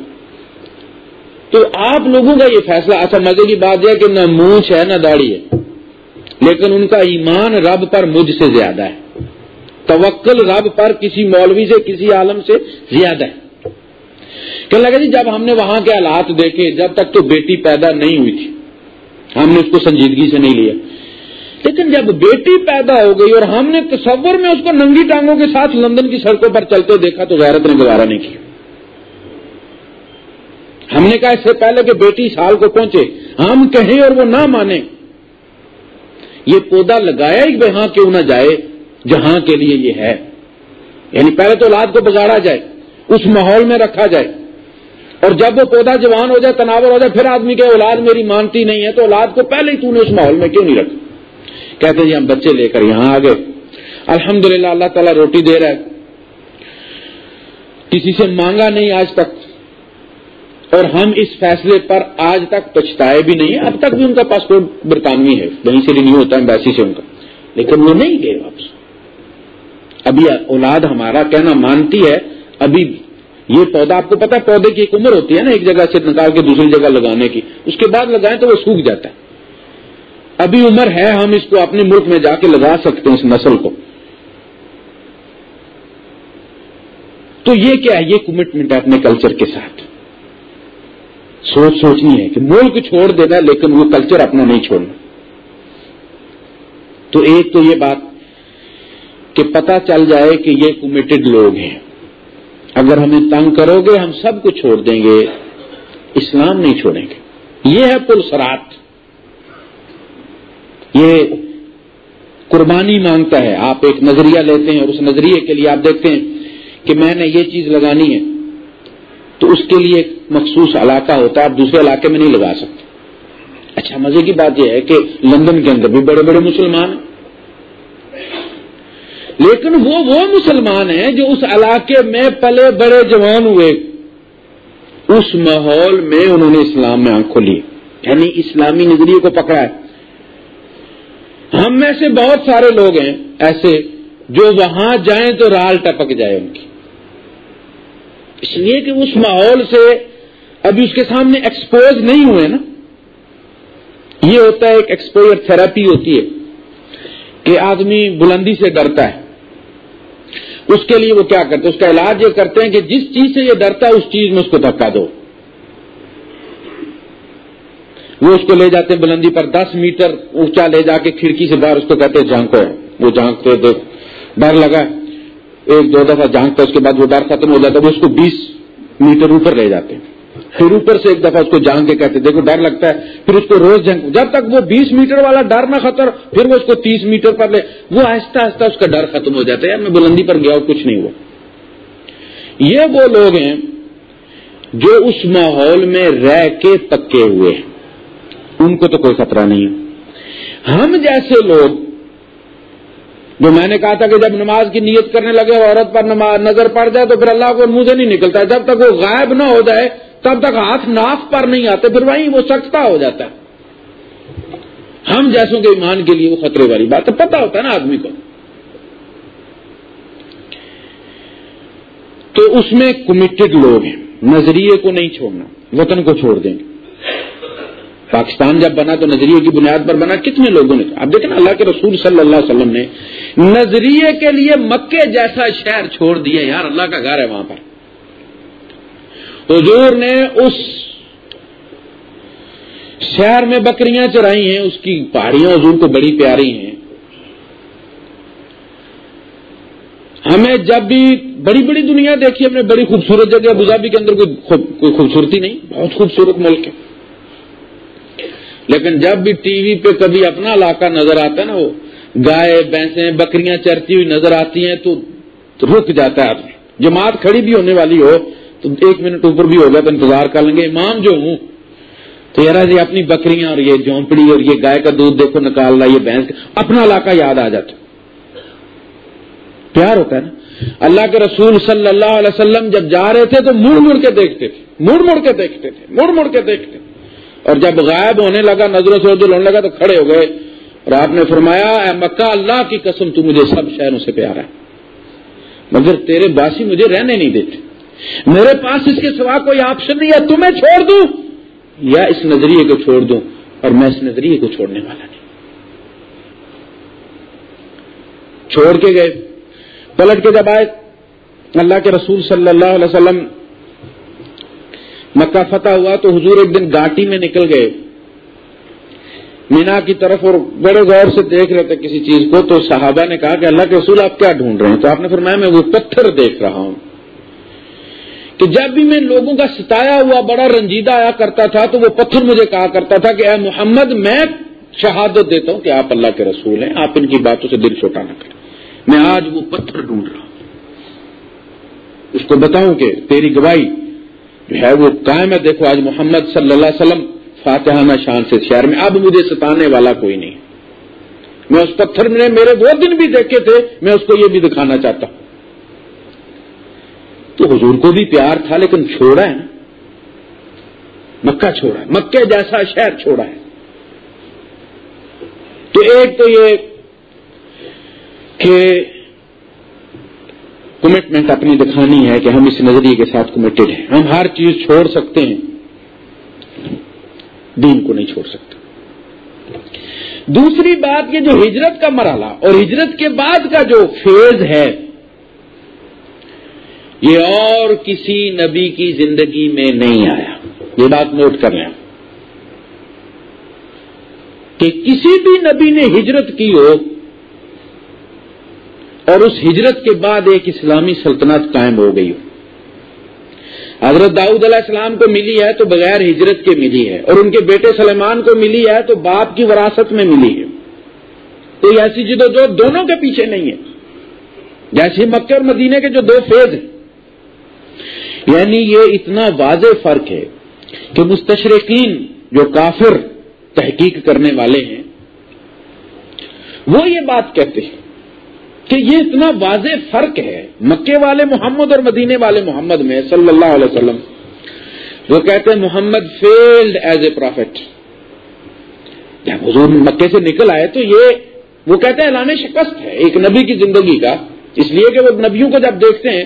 تو آپ لوگوں کا یہ فیصلہ اچھا مزے کی بات یہ کہ نہ مونچھ ہے، نہ داڑھی ہے۔ لیکن ان کا ایمان رب پر مجھ سے زیادہ ہے۔ توکل رب پر کسی مولوی سے، کسی عالم سے زیادہ ہے۔ کہ لگا جی جب ہم نے وہاں کے حالات دیکھے، جب تک تو بیٹی پیدا نہیں ہوئی تھی۔ ہم نے اس کو سنجیدگی سے نہیں لیا۔ لیکن جب بیٹی پیدا ہو گئی اور ہم نے تصور میں اس کو ننگی ٹانگوں کے ساتھ لندن کی سڑکوں پر چلتے دیکھا تو غیرت نے گوارا نہیں کیا۔ ہم نے کہا اس سے پہلے کہ بیٹی سال کو پہنچے۔ ہم کہیں اور وہ نہ مانے۔ یہ پودا لگایا ہی وہاں کیوں نہ جائے، جہاں کے لیے یہ ہے۔ یعنی پہلے تو اولاد کو بگاڑا جائے، اس ماحول میں رکھا جائے۔ اور جب وہ پودا جوان ہو جائے، تناور ہو جائے، پھر آدمی کہ اولاد میری مانتی نہیں ہے تو اولاد کو پہلے ہی تو نے اس ماحول میں کیوں نہیں رکھا؟ کہتے جی ہم بچے لے کر یہاں آ گئے۔ الحمد اللہ تعالیٰ روٹی دے رہا ہے۔ کسی سے مانگا نہیں آج تک۔ اور ہم اس فیصلے پر آج تک پچھتائے بھی نہیں اب تک بھی ان کا پاسپورٹ برطانوی ہے۔ وہیں سے رینیو ہوتا ہے ایمبیسی سے ان کا۔ لیکن وہ نہیں گئے واپس۔ ابھی اولاد ہمارا کہنا مانتی ہے، ابھی بھی یہ پودا، آپ کو پتا پودے کی ایک عمر ہوتی ہے نا، ایک جگہ سے نکال کے دوسری جگہ لگانے کی۔ اس کے بعد لگائیں تو وہ سوکھ جاتا ہے۔ ابھی عمر ہے، ہم اس کو اپنے ملک میں جا کے لگا سکتے ہیں، اس نسل کو۔ تو یہ کیا ہے؟ یہ کمٹمنٹ ہے اپنے کلچر کے ساتھ۔ سوچ سوچنی ہے کہ ملک چھوڑ دینا، لیکن وہ کلچر اپنا نہیں چھوڑنا۔ تو ایک تو یہ بات کہ پتا چل جائے کہ یہ کمیٹڈ لوگ ہیں۔ اگر ہمیں تنگ کرو گے، ہم سب کو چھوڑ دیں گے۔ اسلام نہیں چھوڑیں گے۔ یہ ہے پلسرات یہ قربانی مانگتا ہے۔ آپ ایک نظریہ لیتے ہیں اور اس نظریے کے لیے آپ دیکھتے ہیں کہ میں نے یہ چیز لگانی ہے تو اس کے لیے ایک مخصوص علاقہ ہوتا ہے، آپ دوسرے علاقے میں نہیں لگا سکتے۔ اچھا مزے کی بات یہ ہے کہ لندن کے اندر بھی بڑے بڑے مسلمان ہیں۔ لیکن وہ وہ مسلمان ہیں جو اس علاقے میں پلے بڑے جوان ہوئے۔ اس ماحول میں انہوں نے اسلام میں آنکھ کھولی یعنی اسلامی نظریے کو پکڑا ہے۔ ہم میں سے بہت سارے لوگ ہیں ایسے جو وہاں جائیں تو رال ٹپک جائے ان کی۔ اس لیے کہ اس ماحول سے ابھی اس کے سامنے ایکسپوز نہیں ہوئے نا۔ یہ ہوتا ہے ایک ایکسپوئر تھراپی ہوتی ہے کہ آدمی بلندی سے ڈرتا ہے۔ اس کے لیے وہ کیا کرتے ہیں اس کا علاج یہ کرتے ہیں کہ جس چیز سے یہ ڈرتا ہے، اس چیز میں اس کو دھکا دو۔ وہ اس کو لے جاتے بلندی پر، دس میٹر اونچا لے جا کے کھڑکی سے باہر اس کو کہتے جھانکو۔ وہ جھانکتے دیکھ ڈر لگا، ایک، دو دفعہ جھانکتا اس کے بعد وہ ڈر ختم ہو جاتا وہ اس کو بیس میٹر اوپر لے جاتے ہیں۔ پھر اوپر سے ایک دفعہ اس کو جان کے کہتے دیکھو ڈر لگتا ہے۔ پھر اس کو روز جنگ جب تک وہ بیس میٹر والا ڈر نہ خطر، پھر وہ اس کو تیس میٹر پر لے۔ وہ آہستہ آہستہ اس کا ڈر ختم ہو جاتا ہے، یار میں بلندی پر گیا اور کچھ نہیں ہوا۔ یہ وہ لوگ ہیں جو اس ماحول میں رہ کے پکے ہوئے ہیں۔ ان کو تو کوئی خطرہ نہیں ہے۔ ہم جیسے لوگ جو میں نے کہا تھا کہ جب نماز کی نیت کرنے لگے عورت پر نظر پڑ جائے تو پھر اللہ کو منہ سے نہیں نکلتا ہے۔ جب تک وہ غائب نہ ہو جائے، تب تک ہاتھ ناف پر نہیں آتے، پھر وہیں وہ سکتا ہو جاتا ہے۔ ہم جیسوں کے ایمان کے لیے وہ خطرے والی بات ہے۔ پتا ہوتا ہے نا آدمی کو۔ تو اس میں کمیٹڈ لوگ ہیں۔ نظریے کو نہیں چھوڑنا، وطن کو چھوڑ دیں۔ گے پاکستان جب بنا تو نظریے کی بنیاد پر بنا، کتنے لوگوں نے؟ اب دیکھیں نا اللہ کے رسول صلی اللہ علیہ وسلم نے نظریے کے لیے مکے جیسا شہر چھوڑ دیا، یار اللہ کا گھر ہے وہاں پر۔ حضور نے اس شہر میں بکریاں چرائی ہیں، اس کی پہاڑیاں حضور کو بڑی پیاری ہیں۔ ہمیں جب بھی بڑی بڑی دنیا دیکھی، ہم نے بڑی خوبصورت جگہ ابوظہبی کے اندر کوئی خوبصورتی نہیں، بہت خوبصورت ملک ہے۔ لیکن جب بھی ٹی وی پہ کبھی اپنا علاقہ نظر آتا ہے نا وہ، گائے، بھینسیں، بکریاں چرتی ہوئی نظر آتی ہیں تو رک جاتا ہے آدمی۔ جماعت کھڑی بھی ہونے والی ہو تو ایک منٹ اوپر بھی ہوگا تو انتظار کر لیں گے، امام جو ہوں۔ تو یار جی اپنی بکریاں اور یہ جھونپڑی اور یہ گائے کا دودھ دیکھو، نکال رہا یہ بھینس اپنا علاقہ یاد آ جاتا پیار ہوتا ہے نا۔ اللہ کے رسول صلی اللہ علیہ وسلم جب جا رہے تھے تو مڑ مڑ کے دیکھتے تھے، مڑ مڑ کے دیکھتے تھے، مڑ مڑ کے دیکھتے تھے۔ اور جب غائب ہونے لگا، نظروں سے ہونے لگا تو کھڑے ہو گئے اور آپ نے فرمایا، اے مکہ، اللہ کی قسم، تو مجھے سب شہروں سے پیارا ہے۔ مگر تیرے باسی مجھے رہنے نہیں دیتے۔ میرے پاس اس کے سوا کوئی آپشن نہیں ہے، تمہیں چھوڑ دوں، یا اس نظریے کو چھوڑ دوں، اور میں اس نظریے کو چھوڑنے والا نہیں۔ چھوڑ کے گئے۔ پلٹ کے جب آئے، اللہ کے رسول صلی اللہ علیہ وسلم مکہ فتح ہوا تو حضور ایک دن گاٹی میں نکل گئے۔ مینا کی طرف اور بڑے غور سے دیکھ رہے تھے کسی چیز کو، تو صحابہ نے کہا کہ اللہ کے رسول آپ کیا ڈھونڈ رہے ہیں؟ تو آپ نے فرمایا، میں وہ پتھر دیکھ رہا ہوں۔ کہ جب بھی میں لوگوں کا ستایا ہوا بڑا رنجیدہ آیا کرتا تھا، تو وہ پتھر مجھے کہا کرتا تھا کہ اے محمد، میں شہادت دیتا ہوں کہ آپ اللہ کے رسول ہیں، آپ ان کی باتوں سے دل چھوٹا نہ کریں۔ میں آج وہ پتھر ڈھونڈ رہا ہوں۔ اس کو بتاؤں کہ تیری گواہی جو ہے وہ قائم ہے۔ دیکھو آج محمد صلی اللہ علیہ وسلم فاتحانہ شان سے شہر میں اب مجھے ستانے والا کوئی نہیں۔ میں اس پتھر میں میرے وہ دن بھی دیکھے تھے۔ میں اس کو یہ بھی دکھانا چاہتا ہوں۔ تو حضور کو بھی پیار تھا، لیکن چھوڑا ہے نا۔ مکہ چھوڑا ہے۔ مکے جیسا شہر چھوڑا ہے۔ تو ایک تو یہ کہ کمٹمنٹ اپنی دکھانی ہے کہ ہم اس نظریے کے ساتھ کمیٹڈ ہیں۔ ہم ہر چیز چھوڑ سکتے ہیں۔ دین کو نہیں چھوڑ سکتے۔ دوسری بات یہ جو ہجرت کا مرحلہ اور ہجرت کے بعد کا جو فیز ہے، یہ اور کسی نبی کی زندگی میں نہیں آیا۔ یہ بات نوٹ کر لیں۔ کہ کسی بھی نبی نے ہجرت کی ہو اور اس ہجرت کے بعد ایک اسلامی سلطنت قائم ہو گئی ہو۔ حضرت داؤد علیہ السلام کو ملی ہے تو بغیر ہجرت کے ملی ہے، اور ان کے بیٹے سلیمان کو ملی ہے تو باپ کی وراثت میں ملی ہے۔ کوئی ایسی جدو جو دونوں کے پیچھے نہیں ہے۔ جیسے مکے اور مدینے کے جو دو فیز ہیں۔ یعنی یہ اتنا واضح فرق ہے کہ مستشرقین جو کافر تحقیق کرنے والے ہیں، وہ یہ بات کہتے ہیں۔ کہ یہ اتنا واضح فرق ہے مکے والے محمد اور مدینے والے محمد میں صلی اللہ علیہ وسلم، وہ کہتے ہیں Muhammad failed as a prophet جب حضور مکے سے نکل آئے تو یہ، وہ کہتے ہیں اعلان شکست ہے، ایک نبی کی زندگی کا، اس لیے کہ وہ نبیوں کو جب دیکھتے ہیں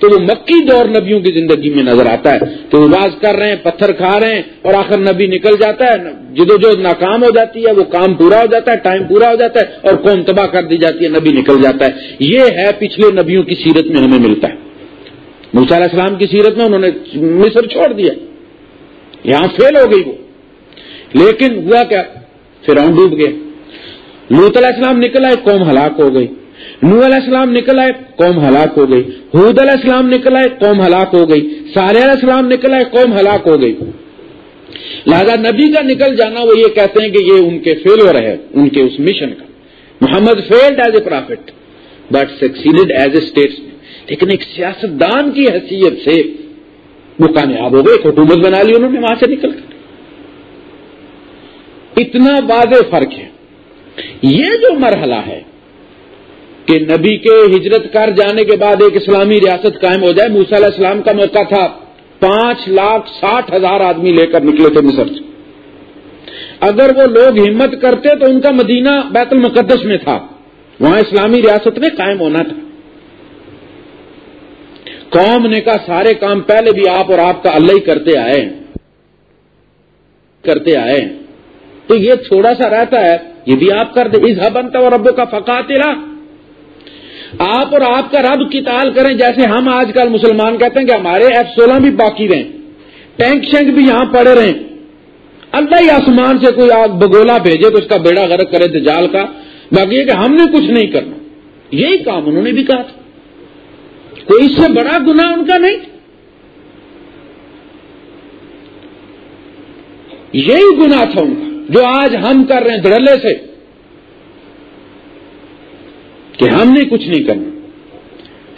تو وہ مکی دور نبیوں کی زندگی میں نظر آتا ہے تو وہ باز کر رہے ہیں، پتھر کھا رہے ہیں اور آخر نبی نکل جاتا ہے، جدو جو ناکام ہو جاتی ہے، وہ کام پورا ہو جاتا ہے، ٹائم پورا ہو جاتا ہے اور قوم تباہ کر دی جاتی ہے، نبی نکل جاتا ہے۔ یہ ہے پچھلے نبیوں کی سیرت میں ہمیں ملتا ہے۔ علیہ السلام کی سیرت میں انہوں نے مصر چھوڑ دیا۔ یہاں فیل ہو گئی وہ۔ لیکن ہوا کیا؟ پھر ڈوب گئے۔ لوت علیہ السلام نکلا ایک قوم ہلاک ہو گئی۔ نو علیہ السلام نکل آئے، قوم ہلاک ہو گئی۔ حود علیہ السلام نکل آئے، قوم ہلاک ہو گئی۔ صالح علیہ السلام نکل آئے، قوم ہلاک ہو گئی۔ لہذا نبی کا نکل جانا، وہ یہ کہتے ہیں کہ یہ ان کے فیلور ہے، ان کے اس مشن کا۔ Muhammad failed as a prophet but succeeded as a statesman لیکن ایک سیاستدان کی حیثیت سے وہ کامیاب ہو گئے، ایک حکومت بنا لی انہوں نے، وہاں سے نکل کر اتنا واضح فرق ہے۔ یہ جو مرحلہ ہے کہ نبی کے ہجرت کر جانے کے بعد ایک اسلامی ریاست قائم ہو جائے، موسیٰ علیہ السلام کا موقع تھا۔ پانچ لاکھ ساٹھ ہزار آدمی لے کر نکلے تھے مصر سے۔ اگر وہ لوگ ہمت کرتے تو ان کا مدینہ بیت المقدس میں تھا۔ وہاں اسلامی ریاست میں قائم ہونا تھا۔ قوم نے کہا، سارے کام پہلے بھی آپ اور آپ کا اللہ ہی کرتے آئے کرتے آئے تو یہ تھوڑا سا رہتا ہے، یہ بھی آپ کر دیں۔ اس بنتا اور ربوں کا فقات آپ اور آپ کا رب کی کریں جیسے ہم آج کل مسلمان کہتے ہیں کہ ہمارے ایف سولہ بھی باقی رہیں ٹینک شینک بھی یہاں پڑے رہیں۔ اللہ ہی آسمان سے کوئی آگ بگولا بھیجے تو اس کا بیڑا غرق کرے دجال کا، باقی یہ کہ ہم نے کچھ نہیں کرنا۔ یہی کام انہوں نے بھی کہا تھا۔ کوئی اس سے بڑا گنا ان کا نہیں۔ یہی گنا تھا ان کا، جو آج ہم کر رہے ہیں دھڑلے سے۔ کہ ہم نے کچھ نہیں کرنا۔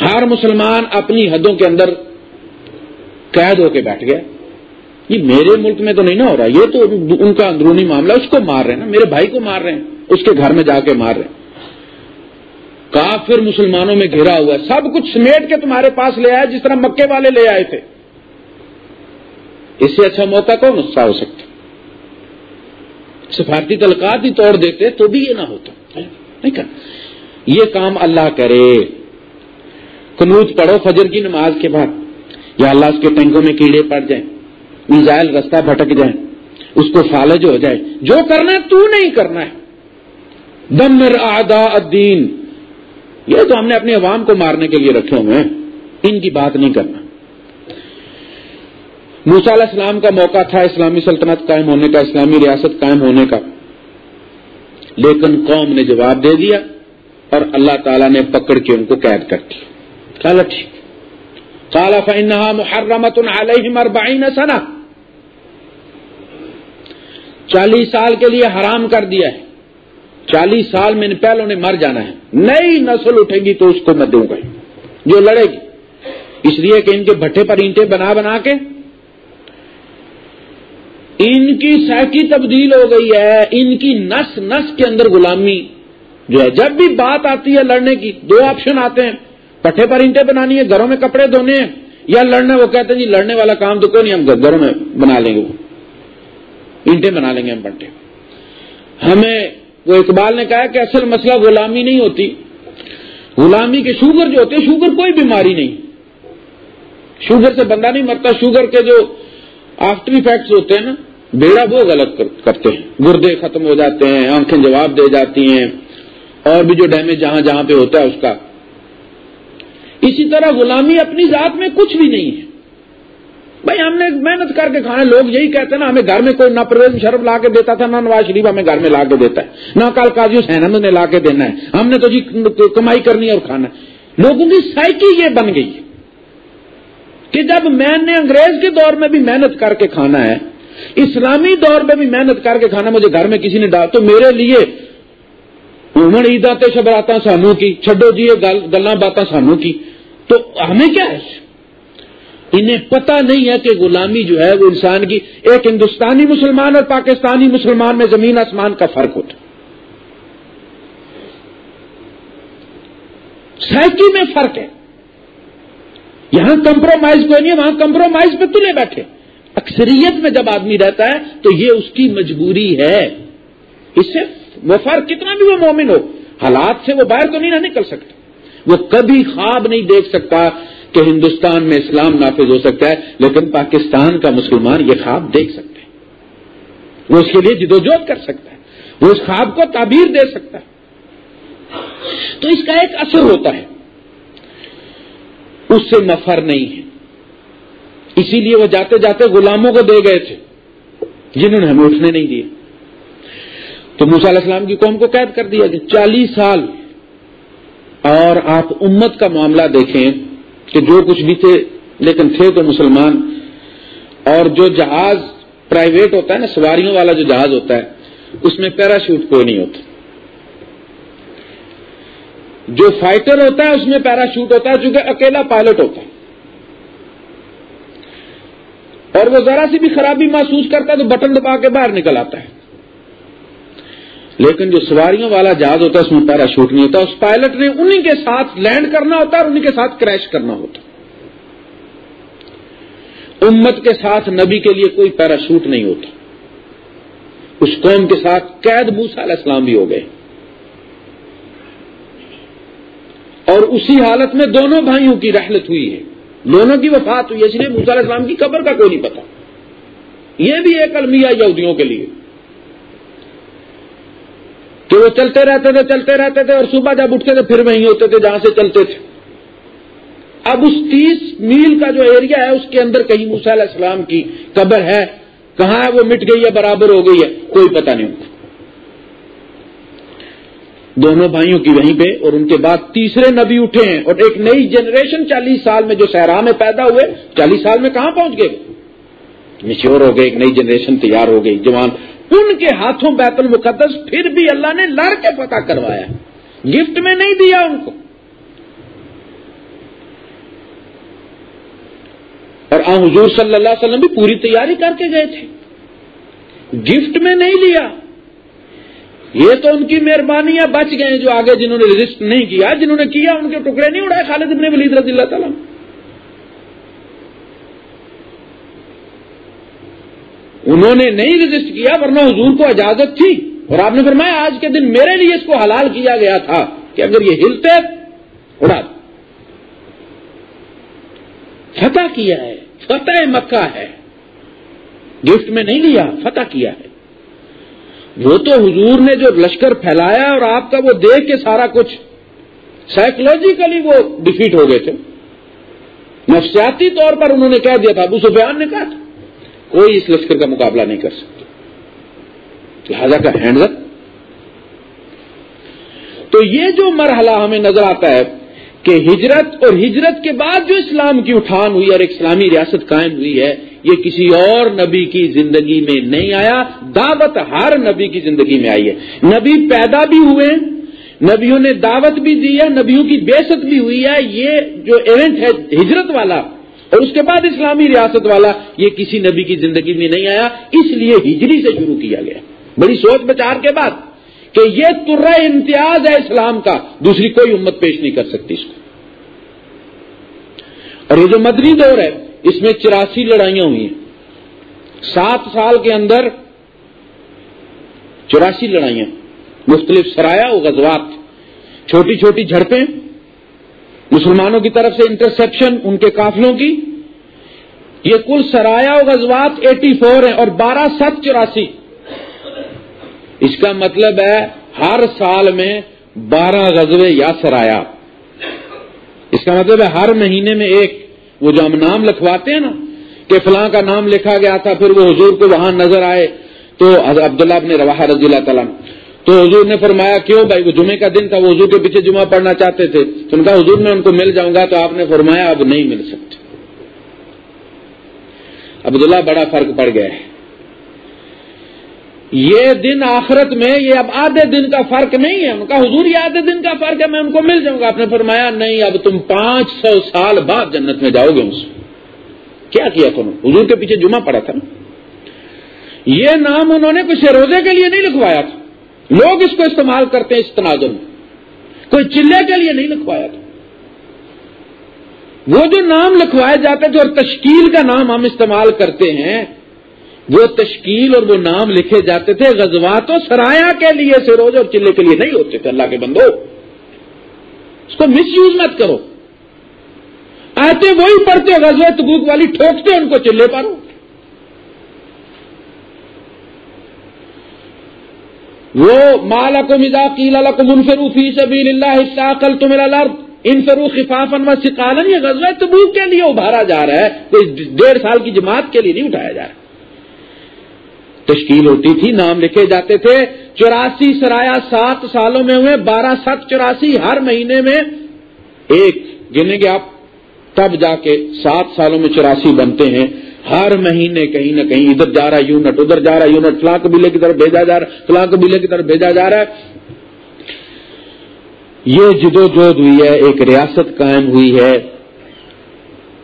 ہر مسلمان اپنی حدوں کے اندر قید ہو کے بیٹھ گیا۔ یہ میرے ملک میں تو نہیں نا ہو رہا، یہ تو ان کا اندرونی معاملہ اس کو مار رہے ہیں نا۔ میرے بھائی کو مار رہے ہیں، اس کے گھر میں جا کے مار رہے ہیں۔ کافر مسلمانوں میں گھرا ہوا ہے۔ سب کچھ سمیٹ کے تمہارے پاس لے آئے، جس طرح مکے والے لے آئے تھے۔ اس سے اچھا موقع کون غصہ ہو سکتا؟ سفارتی تلقات ہی توڑ دیتے تو بھی یہ نہ ہوتا۔ نہیں کرنا۔ یہ کام اللہ کرے۔ کنوت پڑھو فجر کی نماز کے بعد، یا اللہ اس کے ٹینکوں میں کیڑے پڑ جائیں، میزائل رستہ بھٹک جائیں، اس کو فالج ہو جائے۔ جو کرنا ہے، تو نہیں کرنا ہے۔ دمر آدا الدین۔ یہ تو ہم نے اپنے عوام کو مارنے کے لیے رکھے ہوئے ہیں۔ ان کی بات نہیں کرنا۔ موسا علیہ السلام کا موقع تھا اسلامی سلطنت قائم ہونے کا، اسلامی ریاست قائم ہونے کا۔ لیکن قوم نے جواب دے دیا۔ اور اللہ تعالیٰ نے پکڑ کے ان کو قید کر دیا ٹھیک۔ کالا فنحا محرمت علیہم اربعین سنا چالیس سال کے لیے حرام کر دیا ہے۔ چالیس سال میں پہلوں نے مر جانا ہے۔ نئی نسل اٹھے گی تو اس کو میں دوں گا۔ جو لڑے گی۔ اس لیے کہ ان کے بھٹے پر اینٹیں بنا بنا کے۔ ان کی سائکی تبدیل ہو گئی ہے۔ ان کی نس نس کے اندر غلامی۔ جو ہے، جب بھی بات آتی ہے لڑنے کی، دو آپشن آتے ہیں۔ پٹھے پر اینٹیں بنانی ہے، گھروں میں کپڑے دھونے ہیں۔ یا لڑنا، وہ کہتے ہیں جی لڑنے والا کام تو کوئی نہیں، ہم گھروں میں بنا لیں گے۔ وہ اینٹیں بنا لیں گے ہم پٹھے۔ ہمیں وہ اقبال نے کہا کہ اصل مسئلہ غلامی نہیں ہوتی۔ غلامی کے شوگر جو ہوتے ہیں شوگر کوئی بیماری نہیں۔ شوگر سے بندہ نہیں مرتا، شوگر کے جو آفٹر افیکٹس ہوتے ہیں نا، بیڑا وہ غلط کرتے ہیں۔ گردے ختم ہو جاتے ہیں، آنکھیں جواب دے جاتی ہیں۔ اور بھی جو ڈیمیج جہاں جہاں پہ ہوتا ہے اس کا۔ اسی طرح غلامی اپنی ذات میں کچھ بھی نہیں ہے۔ بھائی ہم نے محنت کر کے کھانے لوگ یہی کہتے ہیں نا، ہمیں گھر میں کوئی نہ پرویز شرف لا کے دیتا تھا، نہ نواز شریف ہمیں گھر میں لا کے دیتا ہے، نہ کال قاضی حسین نے لا کے دینا ہے۔ ہم نے تو جی کمائی کرنی ہے اور کھانا ہے۔ لوگوں کی سائیکی یہ بن گئی کہ جب میں نے انگریز کے دور میں بھی محنت کر کے کھانا ہے، اسلامی دور میں بھی محنت کر کے کھانا مجھے گھر میں کسی نے ڈال، تو میرے لیے عمر عیدا تے شبرات سانو کی چڈو جی گلا باتیں سانو کی۔ تو ہمیں کیا ہے؟ انہیں پتہ نہیں ہے کہ غلامی جو ہے وہ انسان کی، ایک ہندوستانی مسلمان اور پاکستانی مسلمان میں زمین آسمان کا فرق ہوتا سائیکی میں فرق ہے۔ یہاں کمپرومائز کوئی نہیں ہے، وہاں کمپرومائز پہ تلے بیٹھے۔ اکثریت میں جب آدمی رہتا ہے تو یہ اس کی مجبوری ہے۔ اس سے وہ فرق کتنا بھی وہ مومن ہو، حالات سے وہ باہر تو نہیں نہ نکل سکتا۔ وہ کبھی خواب نہیں دیکھ سکتا کہ ہندوستان میں اسلام نافذ ہو سکتا ہے، لیکن پاکستان کا مسلمان یہ خواب دیکھ سکتے ہیں وہ اس کے لیے جدوجہد کر سکتا ہے۔ وہ اس خواب کو تعبیر دے سکتا ہے۔ تو اس کا ایک اثر ہوتا ہے۔ اس سے نفر نہیں ہے۔ اسی لیے وہ جاتے جاتے غلاموں کو دے گئے تھے، جنہوں نے ہمیں اٹھنے نہیں دیے۔ تو موسا علیہ السلام کی قوم کو قید کر دیا گیا چالیس سال اور آپ امت کا معاملہ دیکھیں کہ جو کچھ بھی تھے، لیکن تھے تو مسلمان اور جو جہاز پرائیویٹ ہوتا ہے نا، سواریوں والا جو جہاز ہوتا ہے، اس میں پیراشوٹ کوئی نہیں ہوتا۔ جو فائٹر ہوتا ہے، اس میں پیراشوٹ ہوتا ہے، چونکہ اکیلا پائلٹ ہوتا ہے۔ اور وہ ذرا سی بھی خرابی محسوس کرتا ہے تو بٹن دبا کے باہر نکل آتا ہے۔ لیکن جو سواریوں والا جہاز ہوتا ہے، اس میں پیراشوٹ نہیں ہوتا، اس پائلٹ نے انہیں کے ساتھ لینڈ کرنا ہوتا ہے اور انہیں کے ساتھ کریش کرنا ہوتا۔ امت کے ساتھ نبی کے لیے کوئی پیراشوٹ نہیں ہوتا۔ اس قوم کے ساتھ قید موسا علیہ السلام بھی ہو گئے۔ اور اسی حالت میں دونوں بھائیوں کی رحلت ہوئی ہے۔ دونوں کی وفات ہوئی ہے، اس لیے موسا علیہ السلام کی قبر کا کوئی نہیں پتا یہ بھی ایک المیہ یہودیوں کے لیے۔ کہ وہ چلتے رہتے تھے، چلتے رہتے تھے اور صبح جب اٹھتے تھے، پھر وہیں ہوتے تھے جہاں سے چلتے تھے۔ اب اس تیس میل کا جو ایریا ہے، اس کے اندر کہیں موسا علیہ السلام کی قبر ہے، کہاں ہے، وہ مٹ گئی ہے، برابر ہو گئی ہے، کوئی پتہ نہیں ہوتا۔ دونوں بھائیوں کی وہیں پہ اور ان کے بعد تیسرے نبی اٹھے ہیں اور ایک نئی جنریشن چالیس سال میں جو صحرا میں پیدا ہوئے، چالیس سال میں کہاں پہنچ گئے؟ مچور ہو گئے، ایک نئی جنریشن تیار ہو گئی۔ جوان ان کے ہاتھوں بیت المقدس پھر بھی اللہ نے لڑ کے فتح کروایا گفٹ میں نہیں دیا ان کو۔ اور آ حضور صلی اللہ علیہ وسلم بھی پوری تیاری کر کے گئے تھے۔ گفٹ میں نہیں لیا۔ یہ تو ان کی مہربانیاں بچ گئے جو آگے جنہوں نے رجسٹ نہیں کیا، جنہوں نے کیا، ان کے ٹکڑے نہیں اڑائے، خالد ابن ولید رضی اللہ تعالیٰ۔ انہوں نے نہیں رجسٹ کیا ورنہ حضور کو اجازت تھی۔ اور آپ نے فرمایا، آج کے دن میرے لیے اس کو حلال کیا گیا تھا کہ اگر یہ ہلتے اڑا فتح کیا ہے، فتح مکہ ہے۔ گفٹ میں نہیں لیا، فتح کیا ہے۔ وہ تو حضور نے جو لشکر پھیلایا اور آپ کا وہ دیکھ کے سارا کچھ سائیکولوجیکلی وہ ڈیفیٹ ہو گئے تھے۔ نفسیاتی طور پر انہوں نے کہہ دیا تھا، ابو سفیان نے کہا تھا۔ کوئی اس لشکر کا مقابلہ نہیں کر سکتا۔ لہذا کا ہینڈل تو یہ جو مرحلہ ہمیں نظر آتا ہے کہ ہجرت اور ہجرت کے بعد جو اسلام کی اٹھان ہوئی اور اسلامی ریاست قائم ہوئی ہے، یہ کسی اور نبی کی زندگی میں نہیں آیا، دعوت ہر نبی کی زندگی میں آئی ہے۔ نبی پیدا بھی ہوئے نبیوں نے دعوت بھی دی ہے، نبیوں کی بےست بھی ہوئی ہے۔ یہ جو ایونٹ ہے، ہجرت والا اور اس کے بعد اسلامی ریاست والا یہ کسی نبی کی زندگی میں نہیں آیا، اس لیے ہجری سے شروع کیا گیا۔ بڑی سوچ بچار کے بعد کہ یہ تر امتیاز ہے اسلام کا، دوسری کوئی امت پیش نہیں کر سکتی اس کو۔ اور یہ جو مدنی دور ہے، اس میں چراسی لڑائیاں ہوئی ہیں۔ سات سال کے اندر چوراسی لڑائیاں۔ مختلف سرایا و غزوات۔ چھوٹی چھوٹی جھڑپیں۔ مسلمانوں کی طرف سے انٹرسپشن ان کے قافلوں کی۔ یہ کل سرایا و غزوات ایٹی فور ہیں اور بارہ ست چوراسی۔ اس کا مطلب ہے ہر سال میں بارہ غزوے یا سرایا اس کا مطلب ہے ہر مہینے میں ایک۔ وہ جو ہم نام لکھواتے ہیں نا کہ فلاں کا نام لکھا گیا تھا، پھر وہ حضور کو وہاں نظر آئے۔ تو عبداللہ اپنے روا رضی اللہ تعالیٰ تو حضور نے فرمایا، کیوں بھائی؟ وہ جمعے کا دن تھا، وہ حضور کے پیچھے جمعہ پڑھنا چاہتے تھے۔ تو ان کا حضور میں ان کو مل جاؤں گا تو آپ نے فرمایا، اب نہیں مل سکتے۔ عبداللہ بڑا فرق پڑ گیا ہے۔ یہ دن آخرت میں، یہ اب آدھے دن کا فرق نہیں ہے۔ ان کا حضور، یہ آدھے دن کا فرق ہے، میں ان کو مل جاؤں گا۔ آپ نے فرمایا، نہیں، اب تم پانچ سو سال بعد جنت میں جاؤ گے اس کیا کیا تم؟ حضور کے پیچھے جمعہ پڑا تھا نا۔ یہ نام انہوں نے کچھ روزے کے لیے نہیں لکھوایا تھا۔ لوگ اس کو استعمال کرتے ہیں اس تناظر میں۔ کوئی چلے کے لیے نہیں لکھوایا تھا۔ وہ جو نام لکھوائے جاتے تھے اور تشکیل کا نام ہم استعمال کرتے ہیں، وہ تشکیل اور وہ نام لکھے جاتے تھے غزوات و سرایا کے لیے سروز اور چلے کے لیے نہیں ہوتے تھے۔ اللہ کے بندو، اس کو مس یوز مت کرو۔ آتے وہی پڑھتے غزوہ تبوک والی، ٹھوکتے ان کو چلے پارو وہ مالا کو مزا قیلا کو منفرو فی سبیل اللہ کل تو میرا خفافن و سکالن یہ غزوہ تبوک کے لیے ابھارا جا رہا ہے، کوئی ڈیڑھ سال کی جماعت کے لیے نہیں اٹھایا جا رہا۔ تشکیل ہوتی تھی، نام لکھے جاتے تھے، چوراسی سرایا سات سالوں میں ہوئے، بارہ سات چوراسی ہر مہینے میں ایک یعنی گنیں گے آپ تب جا کے سات سالوں میں چوراسی بنتے ہیں۔ ہر مہینے کہیں نہ کہیں ادھر جا رہا ہے یونٹ، ادھر جا رہا ہے یونٹ، فلاں قبیلے کی طرف بھیجا جا رہا ہے، فلاں قبیلے کی طرف بھیجا جا رہا ہے۔ یہ جدو جہد ہوئی ہے، ایک ریاست قائم ہوئی ہے۔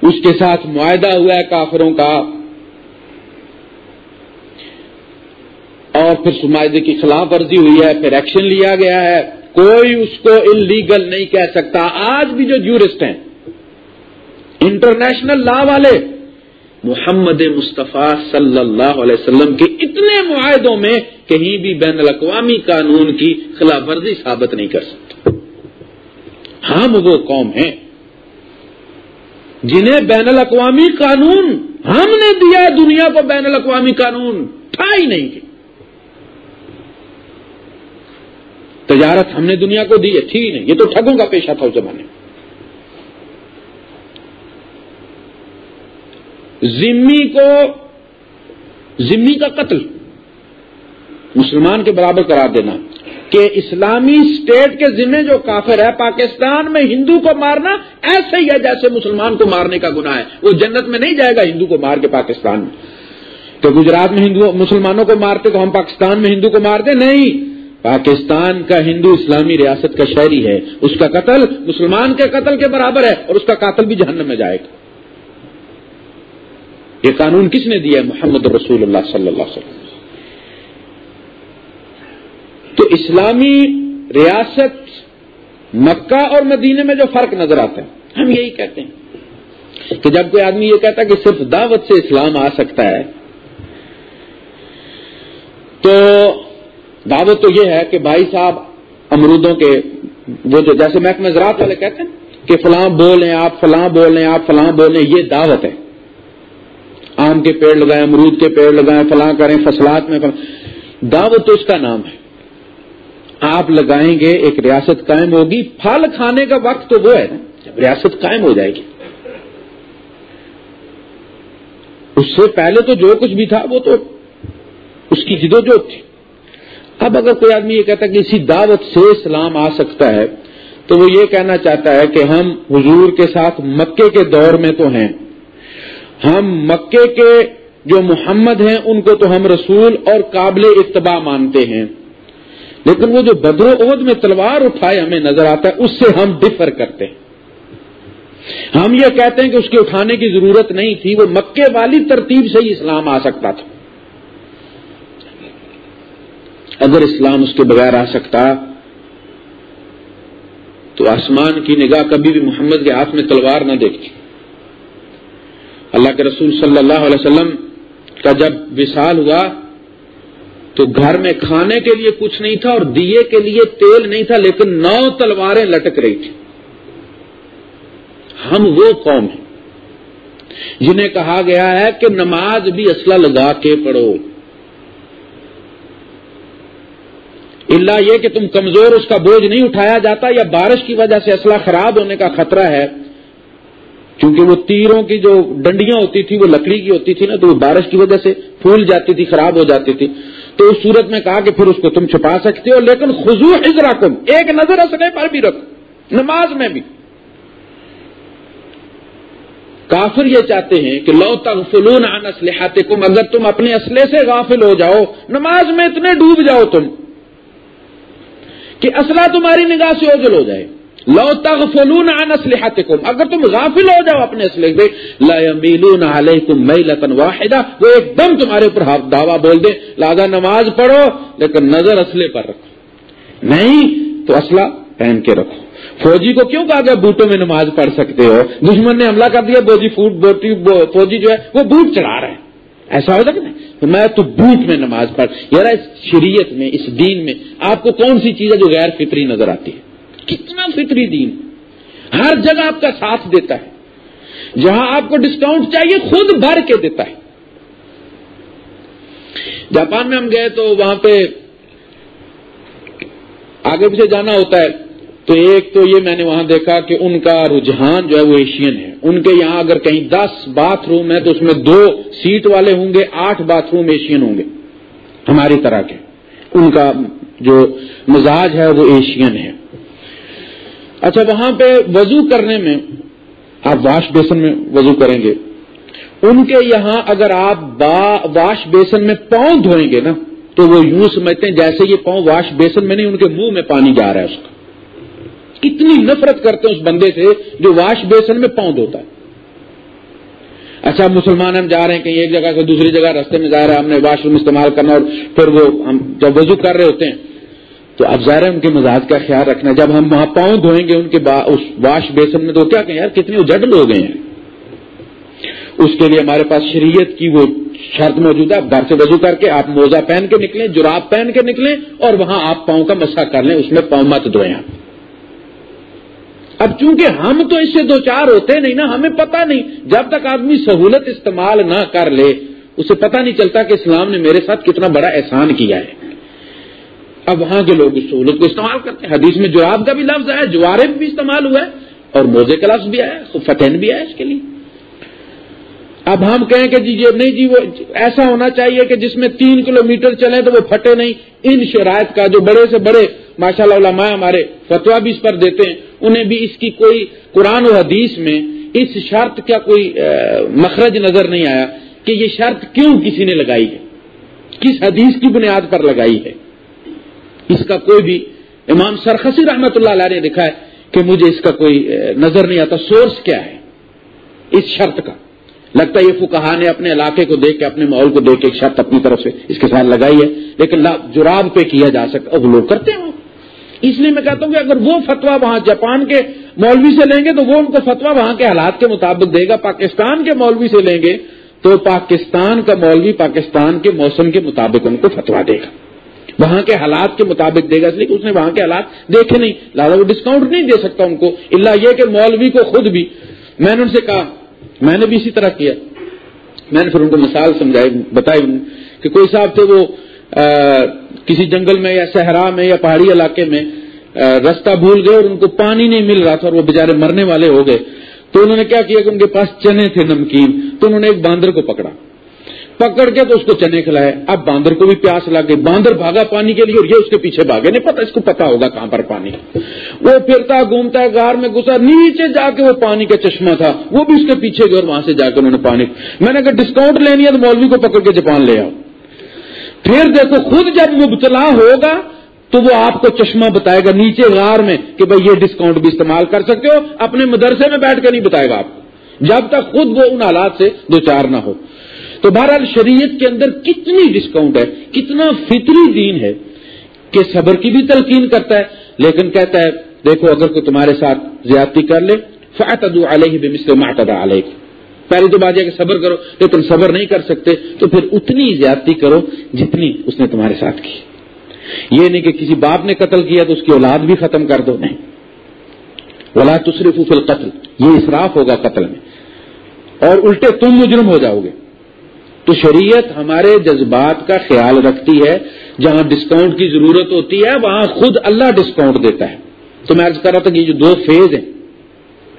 اس کے ساتھ معاہدہ ہوا ہے کافروں کا۔ اور پھر معاہدے کی خلاف ورزی ہوئی ہے، پھر ایکشن لیا گیا ہے۔ کوئی اس کو انلیگل نہیں کہہ سکتا۔ آج بھی جو جورسٹ ہیں انٹرنیشنل لا والے محمد مصطفیٰ صلی اللہ علیہ وسلم کے اتنے معاہدوں میں کہیں بھی بین الاقوامی قانون کی خلاف ورزی ثابت نہیں کر سکتے۔ ہم وہ قوم ہیں جنہیں بین الاقوامی قانون، ہم نے دیا دنیا کو بین الاقوامی قانون، تھا ہی نہیں کہ۔ تجارت ہم نے دنیا کو دی ہے، تھی نہیں۔ یہ تو ٹھگوں کا پیشہ تھا اس زمانے میں۔ ذمی کو ذمی کا قتل مسلمان کے برابر قرار دینا کہ اسلامی اسٹیٹ کے ذمے جو کافر ہے، پاکستان میں ہندو کو مارنا ایسے ہی ہے جیسے مسلمان کو مارنے کا گناہ ہے۔ وہ جنت میں نہیں جائے گا ہندو کو مار کے پاکستان میں۔ تو گجرات میں ہندو مسلمانوں کو مارتے تو ہم پاکستان میں ہندو کو مارتے نہیں۔ پاکستان کا ہندو اسلامی ریاست کا شہری ہے۔ اس کا قتل مسلمان کے قتل کے برابر ہے اور اس کا قاتل بھی جہنم میں جائے گا۔ یہ قانون کس نے دیا ہے؟ محمد رسول اللہ صلی اللہ علیہ وسلم۔ تو اسلامی ریاست مکہ اور مدینے میں جو فرق نظر آتا ہے، ہم یہی کہتے ہیں۔ کہ جب کوئی آدمی یہ کہتا ہے کہ صرف دعوت سے اسلام آ سکتا ہے، تو دعوت تو یہ ہے کہ بھائی صاحب، امرودوں کے وہ جو جیسے محکمہ زراعت والے کہتے ہیں کہ فلاں بولیں آپ فلاں بولیں آپ فلاں بولیں یہ دعوت ہے۔ آم کے پیڑ لگائیں امرود کے پیڑ لگائیں فلاں کریں، فصلات میں فلاں دعوت تو اس کا نام ہے۔ آپ لگائیں گے، ایک ریاست قائم ہوگی۔ پھل کھانے کا وقت تو وہ ہے نا ریاست قائم ہو جائے گی۔ اس سے پہلے تو جو کچھ بھی تھا، وہ تو اس کی جدو جو تھی۔ اب اگر کوئی آدمی یہ کہتا ہے کہ اسی دعوت سے اسلام آ سکتا ہے، تو وہ یہ کہنا چاہتا ہے کہ ہم حضور کے ساتھ مکے کے دور میں تو ہیں۔ ہم مکے کے جو محمد ہیں، ان کو تو ہم رسول اور قابل اتباع مانتے ہیں۔ لیکن وہ جو بدر عہد میں تلوار اٹھائے ہمیں نظر آتا ہے، اس سے ہم ڈفر کرتے ہیں۔ ہم یہ کہتے ہیں کہ اس کے اٹھانے کی ضرورت نہیں تھی، وہ مکے والی ترتیب سے ہی اسلام آ سکتا تھا۔ اگر اسلام اس کے بغیر آ سکتا، تو آسمان کی نگاہ کبھی بھی محمد کے ہاتھ میں تلوار نہ دیکھتی۔ اللہ کے رسول صلی اللہ علیہ وسلم کا جب وصال ہوا تو گھر میں کھانے کے لیے کچھ نہیں تھا اور دیے کے لیے تیل نہیں تھا، لیکن نو تلواریں لٹک رہی تھی ہم وہ قوم ہیں جنہیں کہا گیا ہے کہ نماز بھی اسلحہ لگا کے پڑھو۔ اللہ یہ کہ تم کمزور اس کا بوجھ نہیں اٹھایا جاتا یا بارش کی وجہ سے اسلحہ خراب ہونے کا خطرہ ہے۔ کیونکہ وہ تیروں کی جو ڈنڈیاں ہوتی تھی وہ لکڑی کی ہوتی تھی نا، تو وہ بارش کی وجہ سے پھول جاتی تھی، خراب ہو جاتی تھی۔ تو اس صورت میں کہا کہ پھر اس کو تم چھپا سکتے ہو، لیکن خزو حضرا کم ایک نظر اسلحے پر بھی رکھو نماز میں بھی۔ کافر یہ چاہتے ہیں کہ لو تغفلون عن اسلحاتکم اگر تم اپنے اسلحے سے غافل ہو جاؤ، نماز میں اتنے ڈوب جاؤ تم کہ اسلحہ تمہاری نگاہ سے اوجل ہو جائے۔ لو تغفلون عن اسلحتکم اگر تم غافل ہو جاؤ اپنے اسلحے سے، لا يميلون عليكم ميله وہ ایک دم تمہارے اوپر دعویٰ بول دیں لہذا نماز پڑھو، لیکن نظر اسلحے پر رکھو۔ نہیں، تو اسلحہ پہن کے رکھو۔ فوجی کو کیوں کہا گیا بوٹوں میں نماز پڑھ سکتے ہو؟ دشمن نے حملہ کر دیا بوجی فوٹ فوجی جو ہے، وہ بوٹ چڑھا رہے ہیں۔ ایسا ہو سکتا ہے؟ میں تو بوٹ میں نماز پڑھ یار، اس شریعت میں، اس دین میں آپ کو کون سی چیز ہے جو غیر فطری نظر آتی ہے؟ کتنا فطری دین ہر جگہ آپ کا ساتھ دیتا ہے جہاں آپ کو ڈسکاؤنٹ چاہیے خود بھر کے دیتا ہے۔ جاپان میں ہم گئے تو وہاں پہ آگے پیچھے جانا ہوتا ہے۔ تو ایک تو یہ میں نے وہاں دیکھا کہ ان کا رجحان جو ہے وہ ایشین ہے۔ ان کے یہاں اگر کہیں دس باتھ روم ہے تو اس میں دو سیٹ والے ہوں گے، آٹھ باتھ روم ایشین ہوں گے۔ ہماری طرح کے۔ ان کا جو مزاج ہے وہ ایشین ہے۔ اچھا وہاں پہ وضو کرنے میں، آپ واش بیسن میں وضو کریں گے۔ ان کے یہاں اگر آپ واش بیسن میں پاؤں دھوئیں گے نا، تو وہ یوں سمجھتے ہیں جیسے یہ پاؤں واش بیسن میں نہیں، ان کے منہ میں پانی جا رہا ہے اس کا۔ کتنی نفرت کرتے ہیں اس بندے سے جو واش بیسن میں پاؤں دھوتا ہے۔ اچھا مسلمان ہم جا رہے ہیں، کہیں ایک جگہ سے دوسری جگہ رستے میں جا رہے ہیں ہم نے واش روم استعمال کرنا اور پھر وہ ہم جب وضو کر رہے ہوتے ہیں تو اب ظاہر ہے ان کے مزاج کا خیال رکھنا، جب ہم وہاں پاؤں دھوئیں گے، ان کے اس واش بیسن میں، تو کیا کہیں، یار کتنے اجڑ لوگ ہیں۔ اس کے لیے ہمارے پاس شریعت کی وہ شرط موجود ہے گھر سے وضو کر کے، آپ موزہ پہن کے نکلیں، جراب پہن کے نکلیں، اور وہاں آپ پاؤں کا مسا کر لیں، اس میں پاؤں مت دھوئیں آپ۔ اب چونکہ ہم تو اس سے دو چار ہوتے نہیں نا، ہمیں پتہ نہیں، جب تک آدمی سہولت استعمال نہ کر لے، اسے پتہ نہیں چلتا کہ اسلام نے میرے ساتھ کتنا بڑا احسان کیا ہے۔ اب وہاں کے لوگ اس سہولت کو استعمال کرتے ہیں۔ حدیث میں جواب کا بھی لفظ ہے جوارے بھی استعمال ہوا ہے اور موزے کا لفظ بھی آیا فتح بھی آیا اس کے لیے۔ اب ہم کہیں کہ جی یہ نہیں جی وہ ایسا ہونا چاہیے کہ جس میں تین کلو میٹر چلے تو وہ پھٹے نہیں۔ ان شرائط کا جو بڑے سے بڑے ماشاء اللہ علماء ہمارے فتوا بھی اس پر دیتے ہیں، انہیں بھی اس کی کوئی قرآن و حدیث میں اس شرط کا کوئی مخرج نظر نہیں آیا کہ یہ شرط کیوں کسی نے لگائی ہے؟ کس حدیث کی بنیاد پر لگائی ہے؟ اس کا کوئی بھی امام سرخسی رحمت اللہ علیہ نے دکھا ہے کہ مجھے اس کا کوئی نظر نہیں آتا. سورس کیا ہے؟ اس شرط کا. لگتا ہے یہ فکہ نے اپنے علاقے کو دیکھ کے، اپنے ماحول کو دیکھ کے ایک شرط اپنی طرف سے اس کے ساتھ لگائی ہے، لیکن جراب پہ کیا جا سکتا، اب لوگ کرتے ہیں اس لیے میں کہتا ہوں کہ اگر وہ فتوا وہاں جاپان کے مولوی سے لیں گے، تو وہ ان کو فتوا وہاں کے حالات کے مطابق دے گا. پاکستان کے مولوی سے لیں گے، تو پاکستان کا مولوی پاکستان کے موسم کے مطابق ان کو فتوا دے گا. وہاں کے حالات کے مطابق دے گا، اس لیے کہ اس نے وہاں کے حالات دیکھے نہیں۔ لہٰذا وہ ڈسکاؤنٹ نہیں دے سکتا ان کو۔ اللہ یہ کہ مولوی کو خود بھی۔ میں نے ان سے کہا، میں نے بھی اسی طرح کیا۔ میں نے پھر ان کو مثال سمجھائی، بتائی۔ کہ کوئی صاحب تھے وہ کسی جنگل میں یا صحرا میں یا پہاڑی علاقے میں رستہ بھول گئے اور ان کو پانی نہیں مل رہا تھا اور وہ بےچارے مرنے والے ہو گئے۔ تو انہوں نے کیا کیا کہ ان کے پاس چنے تھے نمکین۔ تو انہوں نے ایک باندر کو پکڑا۔ پکڑ کے تو اس کو چنے کھلائے اب باندر کو بھی پیاس لگ گئی باندر بھاگا پانی کے لیے اور یہ اس کے پیچھے بھاگے۔ نہیں پتا، اس کو پتا ہوگا کہاں پر پانی۔ وہ پھرتا، گھومتا ہے گار میں گھسا۔ نیچے جا کے وہ پانی کا چشمہ تھا۔ وہ بھی اس کے پیچھے گئے اور وہاں سے جا کے انہوں نے پانی۔ میں نے اگر ڈسکاؤنٹ لینی ہے تو مولوی کو پکڑ کے جاپان لے آؤ۔ پھر دیکھو، خود جب مبتلا ہوگا تو وہ آپ کو چشمہ بتائے گا نیچے غار میں کہ بھائی یہ ڈسکاؤنٹ بھی استعمال کر سکتے ہو۔ اپنے مدرسے میں بیٹھ کے نہیں بتائے گا آپ۔ کو جب تک خود وہ ان حالات سے دو چار نہ ہو۔ تو بہرحال شریعت کے اندر کتنی ڈسکاؤنٹ ہے، کتنا فطری دین ہے کہ صبر کی بھی تلقین کرتا ہے، لیکن کہتا ہے، دیکھو اگر کوئی تمہارے ساتھ زیادتی کر لے فعت علیہ بے مسلم علیہ پہلی تو بات یہ کہ صبر کرو، لیکن صبر نہیں کر سکتے، تو پھر اتنی زیادتی کرو جتنی اس نے تمہارے ساتھ کی۔ یہ نہیں کہ کسی باپ نے قتل کیا تو اس کی اولاد بھی ختم کر دو، نہیں۔ ولا تصرف فی القتل۔ یہ اسراف ہوگا قتل میں۔ اور الٹے تم مجرم ہو جاؤ گے۔ تو شریعت ہمارے جذبات کا خیال رکھتی ہے، جہاں ڈسکاؤنٹ کی ضرورت ہوتی ہے، وہاں خود اللہ ڈسکاؤنٹ دیتا ہے۔ تو میں کر رہا تھا کہ یہ جو دو فیز ہیں،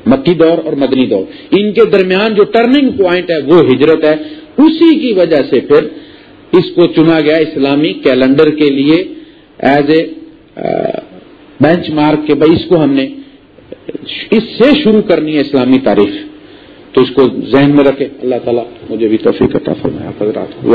مکی دور اور مدنی دور، ان کے درمیان جو ٹرننگ پوائنٹ ہے، وہ ہجرت ہے۔ اسی کی وجہ سے پھر اس کو چنا گیا اسلامی کیلنڈر کے لیے ایز اے بینچ مارک کے بھائی اس کو ہم نے، اس سے شروع کرنی ہے اسلامی تاریخ۔ تو اس کو ذہن میں رکھے اللہ تعالیٰ مجھے بھی توفیق عطا فرمایا حضرات۔